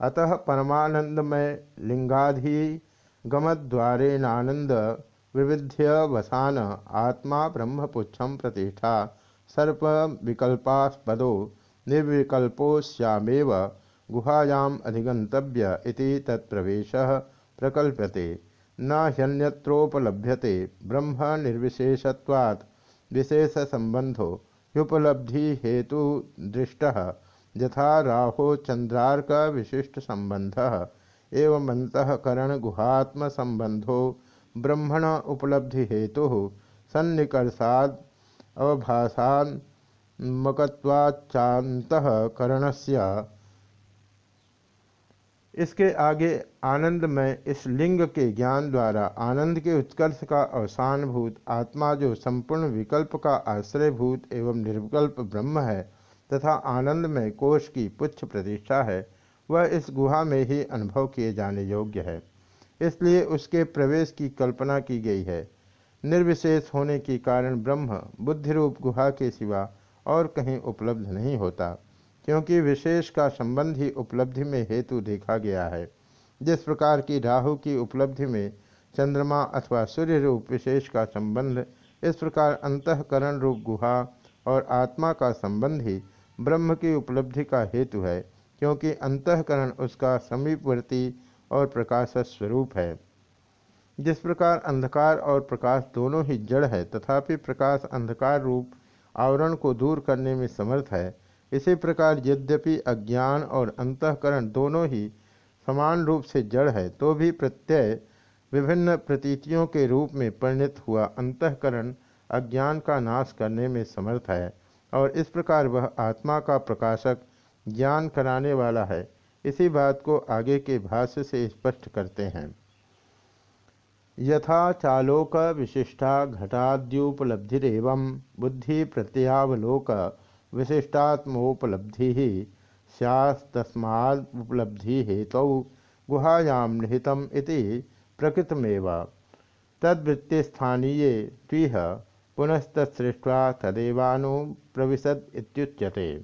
अतः परमानंदमय लिंगाधिगमद्वारेनानंद विविध्य वसान आत्मा ब्रह्मपुच्छम प्रतिष्ठा। सर्प विकल्पास्पदो निर्विकल्पोश्यामेव गुहायाम अधिगंतव्य इति तत्प्रवेशः प्रकल्प्यते। न ह्यन्यत्रोपलभ्यते। ब्रह्म निर्विशेषत्वात् विशेष संबंधो युपलब्धि हेतु दृष्टः। यथा राहो चंद्रार्क विशिष्ट संबंध एवं अंतकरण गुहात्म संबंधो ब्रह्मण उपलब्धि हेतु सन्निकर्षाद अवभाषात्मकवाचातकरणस्य इसके आगे आनंद में इस लिंग के ज्ञान द्वारा आनंद के उत्कर्ष का अवसान भूत आत्मा जो संपूर्ण विकल्प का आश्रयभूत एवं निर्विकल्प ब्रह्म है तथा आनंद में कोष की पुच्छ प्रतिष्ठा है, वह इस गुहा में ही अनुभव किए जाने योग्य है। इसलिए उसके प्रवेश की कल्पना की गई है। निर्विशेष होने के कारण ब्रह्म बुद्धि रूप गुहा के सिवा और कहीं उपलब्ध नहीं होता, क्योंकि विशेष का संबंध ही उपलब्धि में हेतु देखा गया है। जिस प्रकार की राहु की उपलब्धि में चंद्रमा अथवा सूर्य रूप विशेष का संबंध, इस प्रकार अंतकरण रूप गुहा और आत्मा का संबंध ही ब्रह्म की उपलब्धि का हेतु है, क्योंकि अंतकरण उसका समीपवर्ती और प्रकाश स्वरूप है। जिस प्रकार अंधकार और प्रकाश दोनों ही जड़ है, तथापि प्रकाश अंधकार रूप आवरण को दूर करने में समर्थ है, इसी प्रकार यद्यपि अज्ञान और अंतकरण दोनों ही समान रूप से जड़ है तो भी प्रत्यय विभिन्न प्रतीतियों के रूप में परिणित हुआ अंतकरण अज्ञान का नाश करने में समर्थ है, और इस प्रकार वह आत्मा का प्रकाशक ज्ञान कराने वाला है। इसी बात को आगे के भाष्य से स्पष्ट करते हैं। यथा चालोक विशिष्टा घटाद्युपलब्धिरव बुद्धि प्रत्यावलोक विशिष्टात्मोपलब्धि सैस्तस्मादुपलब्धि हेतु गुहायां निहितम इति प्रकृतमेव। तद्वृत्तिस्थानीय त्विह तदेवानु प्रविशद इत्युच्यते।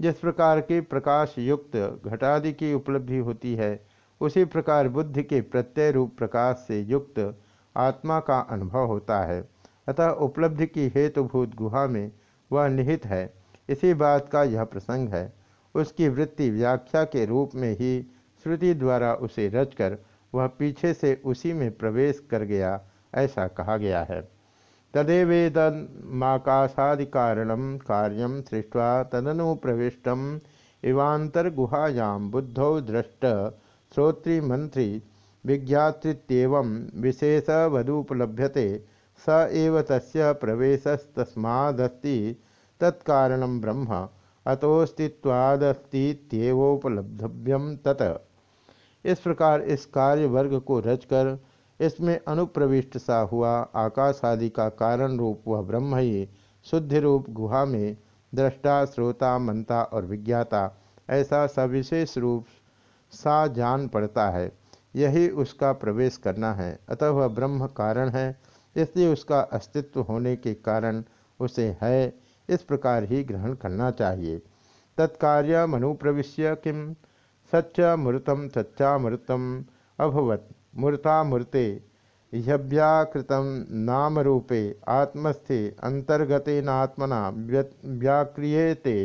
जिस प्रकार के प्रकाश युक्त घटादि की उपलब्धि होती है उसी प्रकार बुद्धि के प्रत्यय रूप प्रकाश से युक्त आत्मा का अनुभव होता है। अतः उपलब्धि की हेतुभूत गुहा में वह निहित है। इसी बात का यह प्रसंग है। उसकी वृत्ति व्याख्या के रूप में ही श्रुति द्वारा उसे रचकर वह पीछे से उसी में प्रवेश कर गया, ऐसा कहा गया है। तदेवेदमाकाशादिकारणम कार्यम सृष्टवा तदनु प्रविष्ट इवांतर्गुहायां बुद्धौ दृष्ट श्रोत्रिमंत्री विज्ञातृत्यव विशेषवदुपलभ्यते, स एव तस्य प्रवेशस्तस्मादस्ति। तत्कारणं ब्रह्म अतोस्तित्वादस्तीवोपलब्धव्यम तत। इस प्रकार इस कार्य वर्ग को रचकर इसमें अनुप्रविष्ट सा हुआ। आकाश आदि का कारण रूप वह ब्रह्म ही, शुद्ध रूप गुहा में, दृष्टा, श्रोता, मंता और विज्ञाता, ऐसा सविशेष रूप सा जान पड़ता है, यही उसका प्रवेश करना है। अतः वह ब्रह्म कारण है, इसलिए उसका अस्तित्व होने के कारण उसे है, इस प्रकार ही ग्रहण करना चाहिए। तत्कार्य मनुप्रविश्य किम सच्चामृतम सच्चामृतम अभवत। मूर्तामूर्ते ह्यव्याकृत नाम रूपे आत्मस्थे अंतर्गतेनात्मना व्याक्रियते।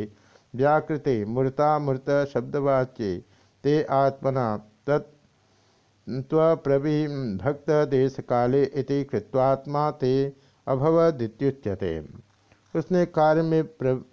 व्याकृते मूर्तामूर्त शब्दवाच्ये ते आत्मना तत् भक्त देश काले कृत्वात्मा ते अभवदित्युच्यते। उसने कार्य में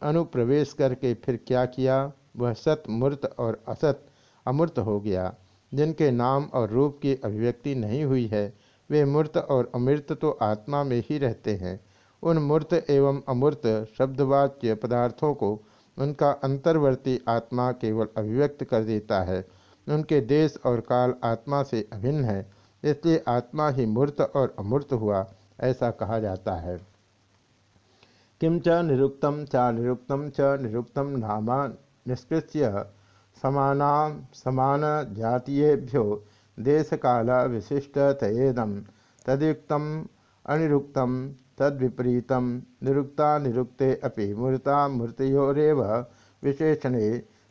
अनुप्रवेश करके फिर क्या किया? वह सत मूर्त और असत अमूर्त हो गया, जिनके नाम और रूप की अभिव्यक्ति नहीं हुई है। वे मूर्त और अमृत तो आत्मा में ही रहते हैं। उन मूर्त एवं अमूर्त शब्दवाच्य पदार्थों को उनका अंतर्वर्ती आत्मा केवल अभिव्यक्त कर देता है। उनके देश और काल आत्मा से अभिन्न है, इसलिए आत्मा ही मूर्त और अमूर्त हुआ, ऐसा कहा जाता है। किं च निरुक्तं च निरुक्तं च निरुक्तं नाम निष्कृत्य समाना विशिष्ट देशकालविशिष्टतयेदं, तदुक्तम् अनिरुक्तं तद्विपरीतं निरुक्तानिरुक्ते अपि मूर्तामूर्तयोरेव विशेषणे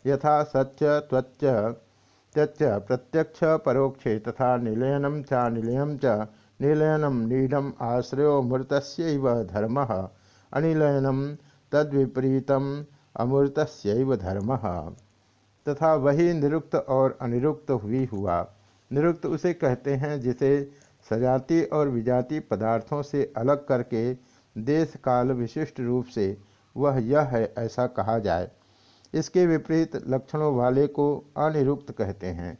यथा सच्च त्वच्च त्यच्च प्रत्यक्ष परोक्षे तथा निलयनं च निलयं च निलयनं नीडम् आश्रयो मृतस्यैव धर्मः। अनिलयनम तद्विपरीतम अमूर्त धर्म। तथा वही निरुक्त और अनिरुक्त हुई हुआ। निरुक्त उसे कहते हैं जिसे सजाति और विजाति पदार्थों से अलग करके देश काल विशिष्ट रूप से वह यह है ऐसा कहा जाए। इसके विपरीत लक्षणों वाले को अनिरुक्त कहते हैं।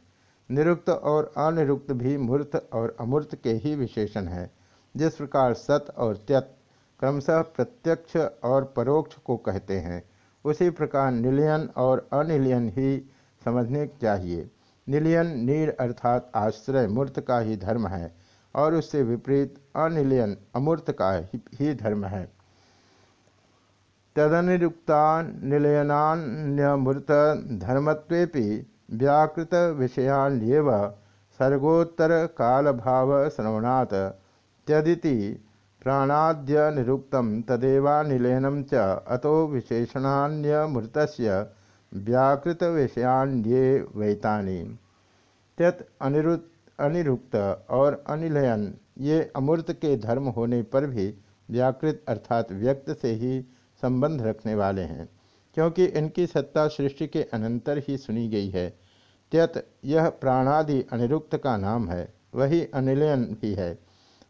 निरुक्त और अनिरुक्त भी मूर्त और अमूर्त के ही विशेषण हैं। जिस प्रकार सत और त्यत क्रमशः प्रत्यक्ष और परोक्ष को कहते हैं, उसी प्रकार निलयन और अनिलयन ही समझने चाहिए। निलयन नीर अर्थात आश्रय मूर्त का ही धर्म है। और उससे विपरीत अनिलयन अमूर्त का ही धर्म है। तदनिरुक्ता निलयनान्यमूर्त धर्मत्वेपि व्याकृत विषयान्यव सर्गोत्तर काल भाव श्रवणात् त्यदिति प्राणाद्य निरुक्त तदेवानिलयन च अतो विशेषणान्यमृत व्याकृत विषयान्ये वैतानी त्यत अनिरुक्त और अनिलयन, ये अमूर्त के धर्म होने पर भी व्याकृत अर्थात व्यक्त से ही संबंध रखने वाले हैं, क्योंकि इनकी सत्ता सृष्टि के अनंतर ही सुनी गई है। त्यत यह प्राणादि अनिरुक्त का नाम है, वही अनिलयन भी है।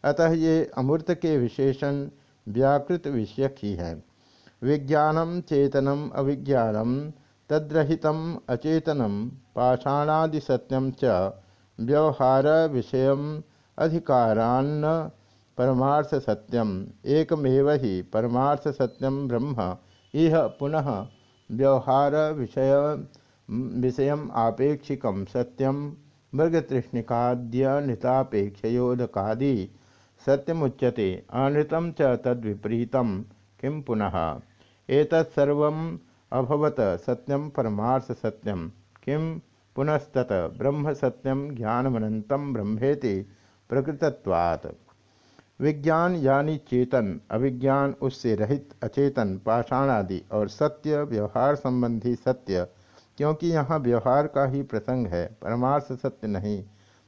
अतः ये अमूर्त के विशेषण व्याकृत विषयक ही है। विज्ञानम चेतनम अविज्ञानम, तद्रहितम अचेतनम, पाषाणादि सत्यम च व्यवहार विषय अधिकारान्न परमार्थ सत्यम एकमेव ही परमार्थ सत्यम ब्रह्म। इह पुनः व्यवहार विषय विषय आपेक्षिक सत्यम मृगतृष्णिकाद्यनितापेक्षयोदकादि। सत्यमुच्यते अनृतम च तद्विपरीतम किं पुनः? एतत्सर्वम् अभवत सत्यम परमार्थ सत्यम किं? पुनस्तत ब्रह्म सत्यम ज्ञानमनंतम ब्रह्मेति प्रकृतत्वात्। विज्ञान यानी चेतन, अविज्ञान उससे रहित, अचेतन पाषाण आदि और सत्य, व्यवहार संबंधी सत्य, क्योंकि यहाँ व्यवहार का ही प्रसंग है, परमार्थ सत्य नहीं।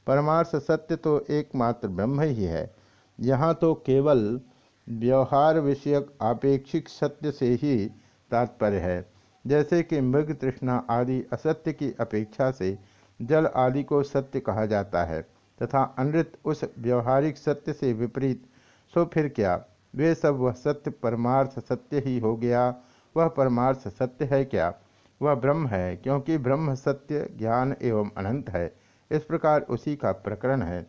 परमार्थ सत्य तो एकमात्र ब्रह्म ही है। यहाँ तो केवल व्यवहार विषयक आपेक्षिक सत्य से ही तात्पर्य है। जैसे कि मृग तृष्णा आदि असत्य की अपेक्षा से जल आदि को सत्य कहा जाता है, तथा अनृत उस व्यवहारिक सत्य से विपरीत, सो फिर क्या? वे सब वह सत्य परमार्थ सत्य ही हो गया, वह परमार्थ सत्य है क्या? वह ब्रह्म है, क्योंकि ब्रह्म सत्य, ज्ञान एवं अनंत है। इस प्रकार उसी का प्रकरण है।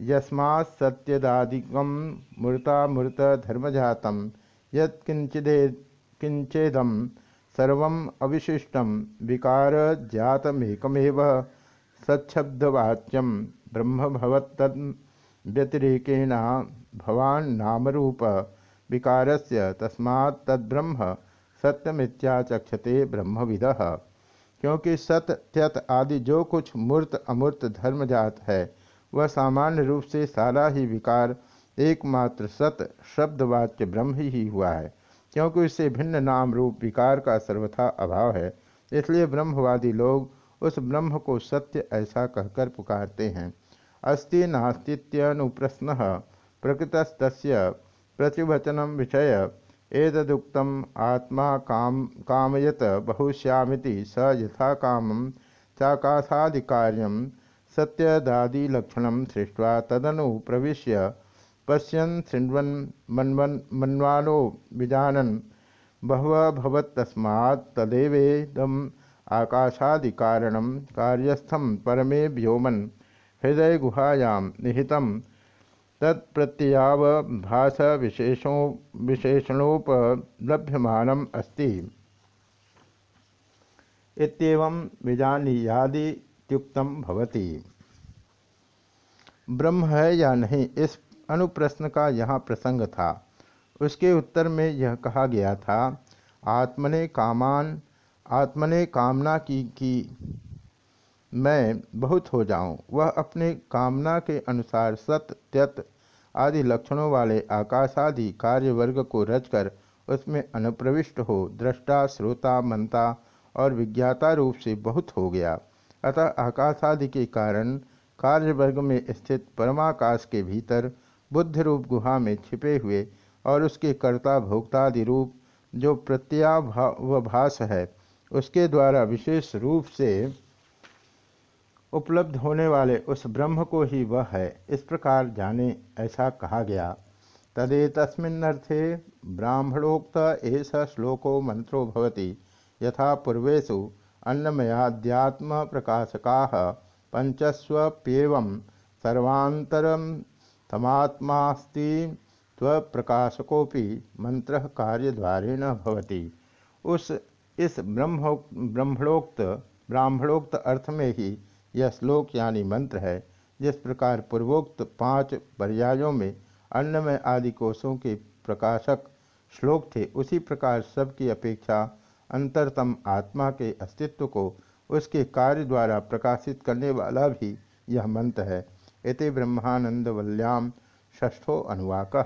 यस्मा सत्यदादिकम मूर्तामूर्त धर्मजातम यत्किंचिदे किंचेदम सर्व अविशिष्टम विकार जातमेकमेव सच्छब्दवाच्यम ब्रह्म भवत्तद व्यतिरेकेण भवान नामरूप विकारस्य तस्मात् तद्ब्रह्म सत्यमित्याचक्षते ब्रह्मविद। क्योंकि सत, त्यत आदि जो कुछ मूर्त, अमूर्त, धर्मजात है, वह सामान्य रूप से सारा ही विकार एकमात्र सत, शब्दवाच्य ब्रह्म ही हुआ है। क्योंकि इससे भिन्न नाम रूप विकार का सर्वथा अभाव है, इसलिए ब्रह्मवादी लोग उस ब्रह्म को सत्य ऐसा कहकर पुकारते हैं। अस्ति नास्तित्यनुप्रश्न प्रकृतस्त प्रतिवचनम विषय, एतदुक्तम आत्मा काम, कामयत बहुश्यामिति स यथा काम चाकाशादिकार्यम सत्यदादिलक्षण सृष्ट्वा तदनु प्रविश्य पश्यन् शृण्वन् मन्वन् मन्वानो विजानन् बहव तदेवेदम आकाशादिकारणं कार्यस्थम परमे व्योमन हृदय गुहायां निहितम तत्प्रत्ययावभास विशेषों विशेषणोपलभ्यमानम अस्ति। इतम विजानीयादित्युक्तम भवति। ब्रह्म है या नहीं, इस अनुप्रश्न का यहाँ प्रसंग था। उसके उत्तर में यह कहा गया था, आत्मने कामान, आत्मने कामना की, कि मैं बहुत हो जाऊँ। वह अपने कामना के अनुसार सत त्यत आदि लक्षणों वाले आकाशादि कार्य वर्ग को रचकर उसमें अनुप्रविष्ट हो, दृष्टा, श्रोता मनता और विज्ञाता रूप से बहुत हो गया। अतः आकाशादि के कारण कार्य वर्ग में स्थित परमाकाश के भीतर बुद्ध रूप गुहा में छिपे हुए और उसके कर्ता भोक्तादि रूप जो प्रत्याभास है, उसके द्वारा विशेष रूप से उपलब्ध होने वाले उस ब्रह्म को ही वह है। इस प्रकार जाने ऐसा कहा गया। तदेतस्मिन्नर्थे ब्राह्मणोक्त एष श्लोको मंत्रो भवति। यथा पूर्वेशु अन्नमयाध्यात्म प्रकाशका पंचस्वेव सर्वांतरम तमात्मास्ति प्रकाशकोपि मंत्र कार्यद्वारेण भवति। उस, इस ब्रह्म, ब्रह्मणोक्त, ब्राह्मणोक्त अर्थ में ही यह श्लोक यानी मंत्र है, जिस प्रकार पूर्वोक्त पाँच पर्यायों में अन्नमय आदि कोषों के प्रकाशक श्लोक थे, उसी प्रकार सबकी अपेक्षा अंतरतम आत्मा के अस्तित्व को उसके कार्य द्वारा प्रकाशित करने वाला भी यह मंत्र है। इति ब्रह्मानंद वल्याम ष्ठो अनुवाक।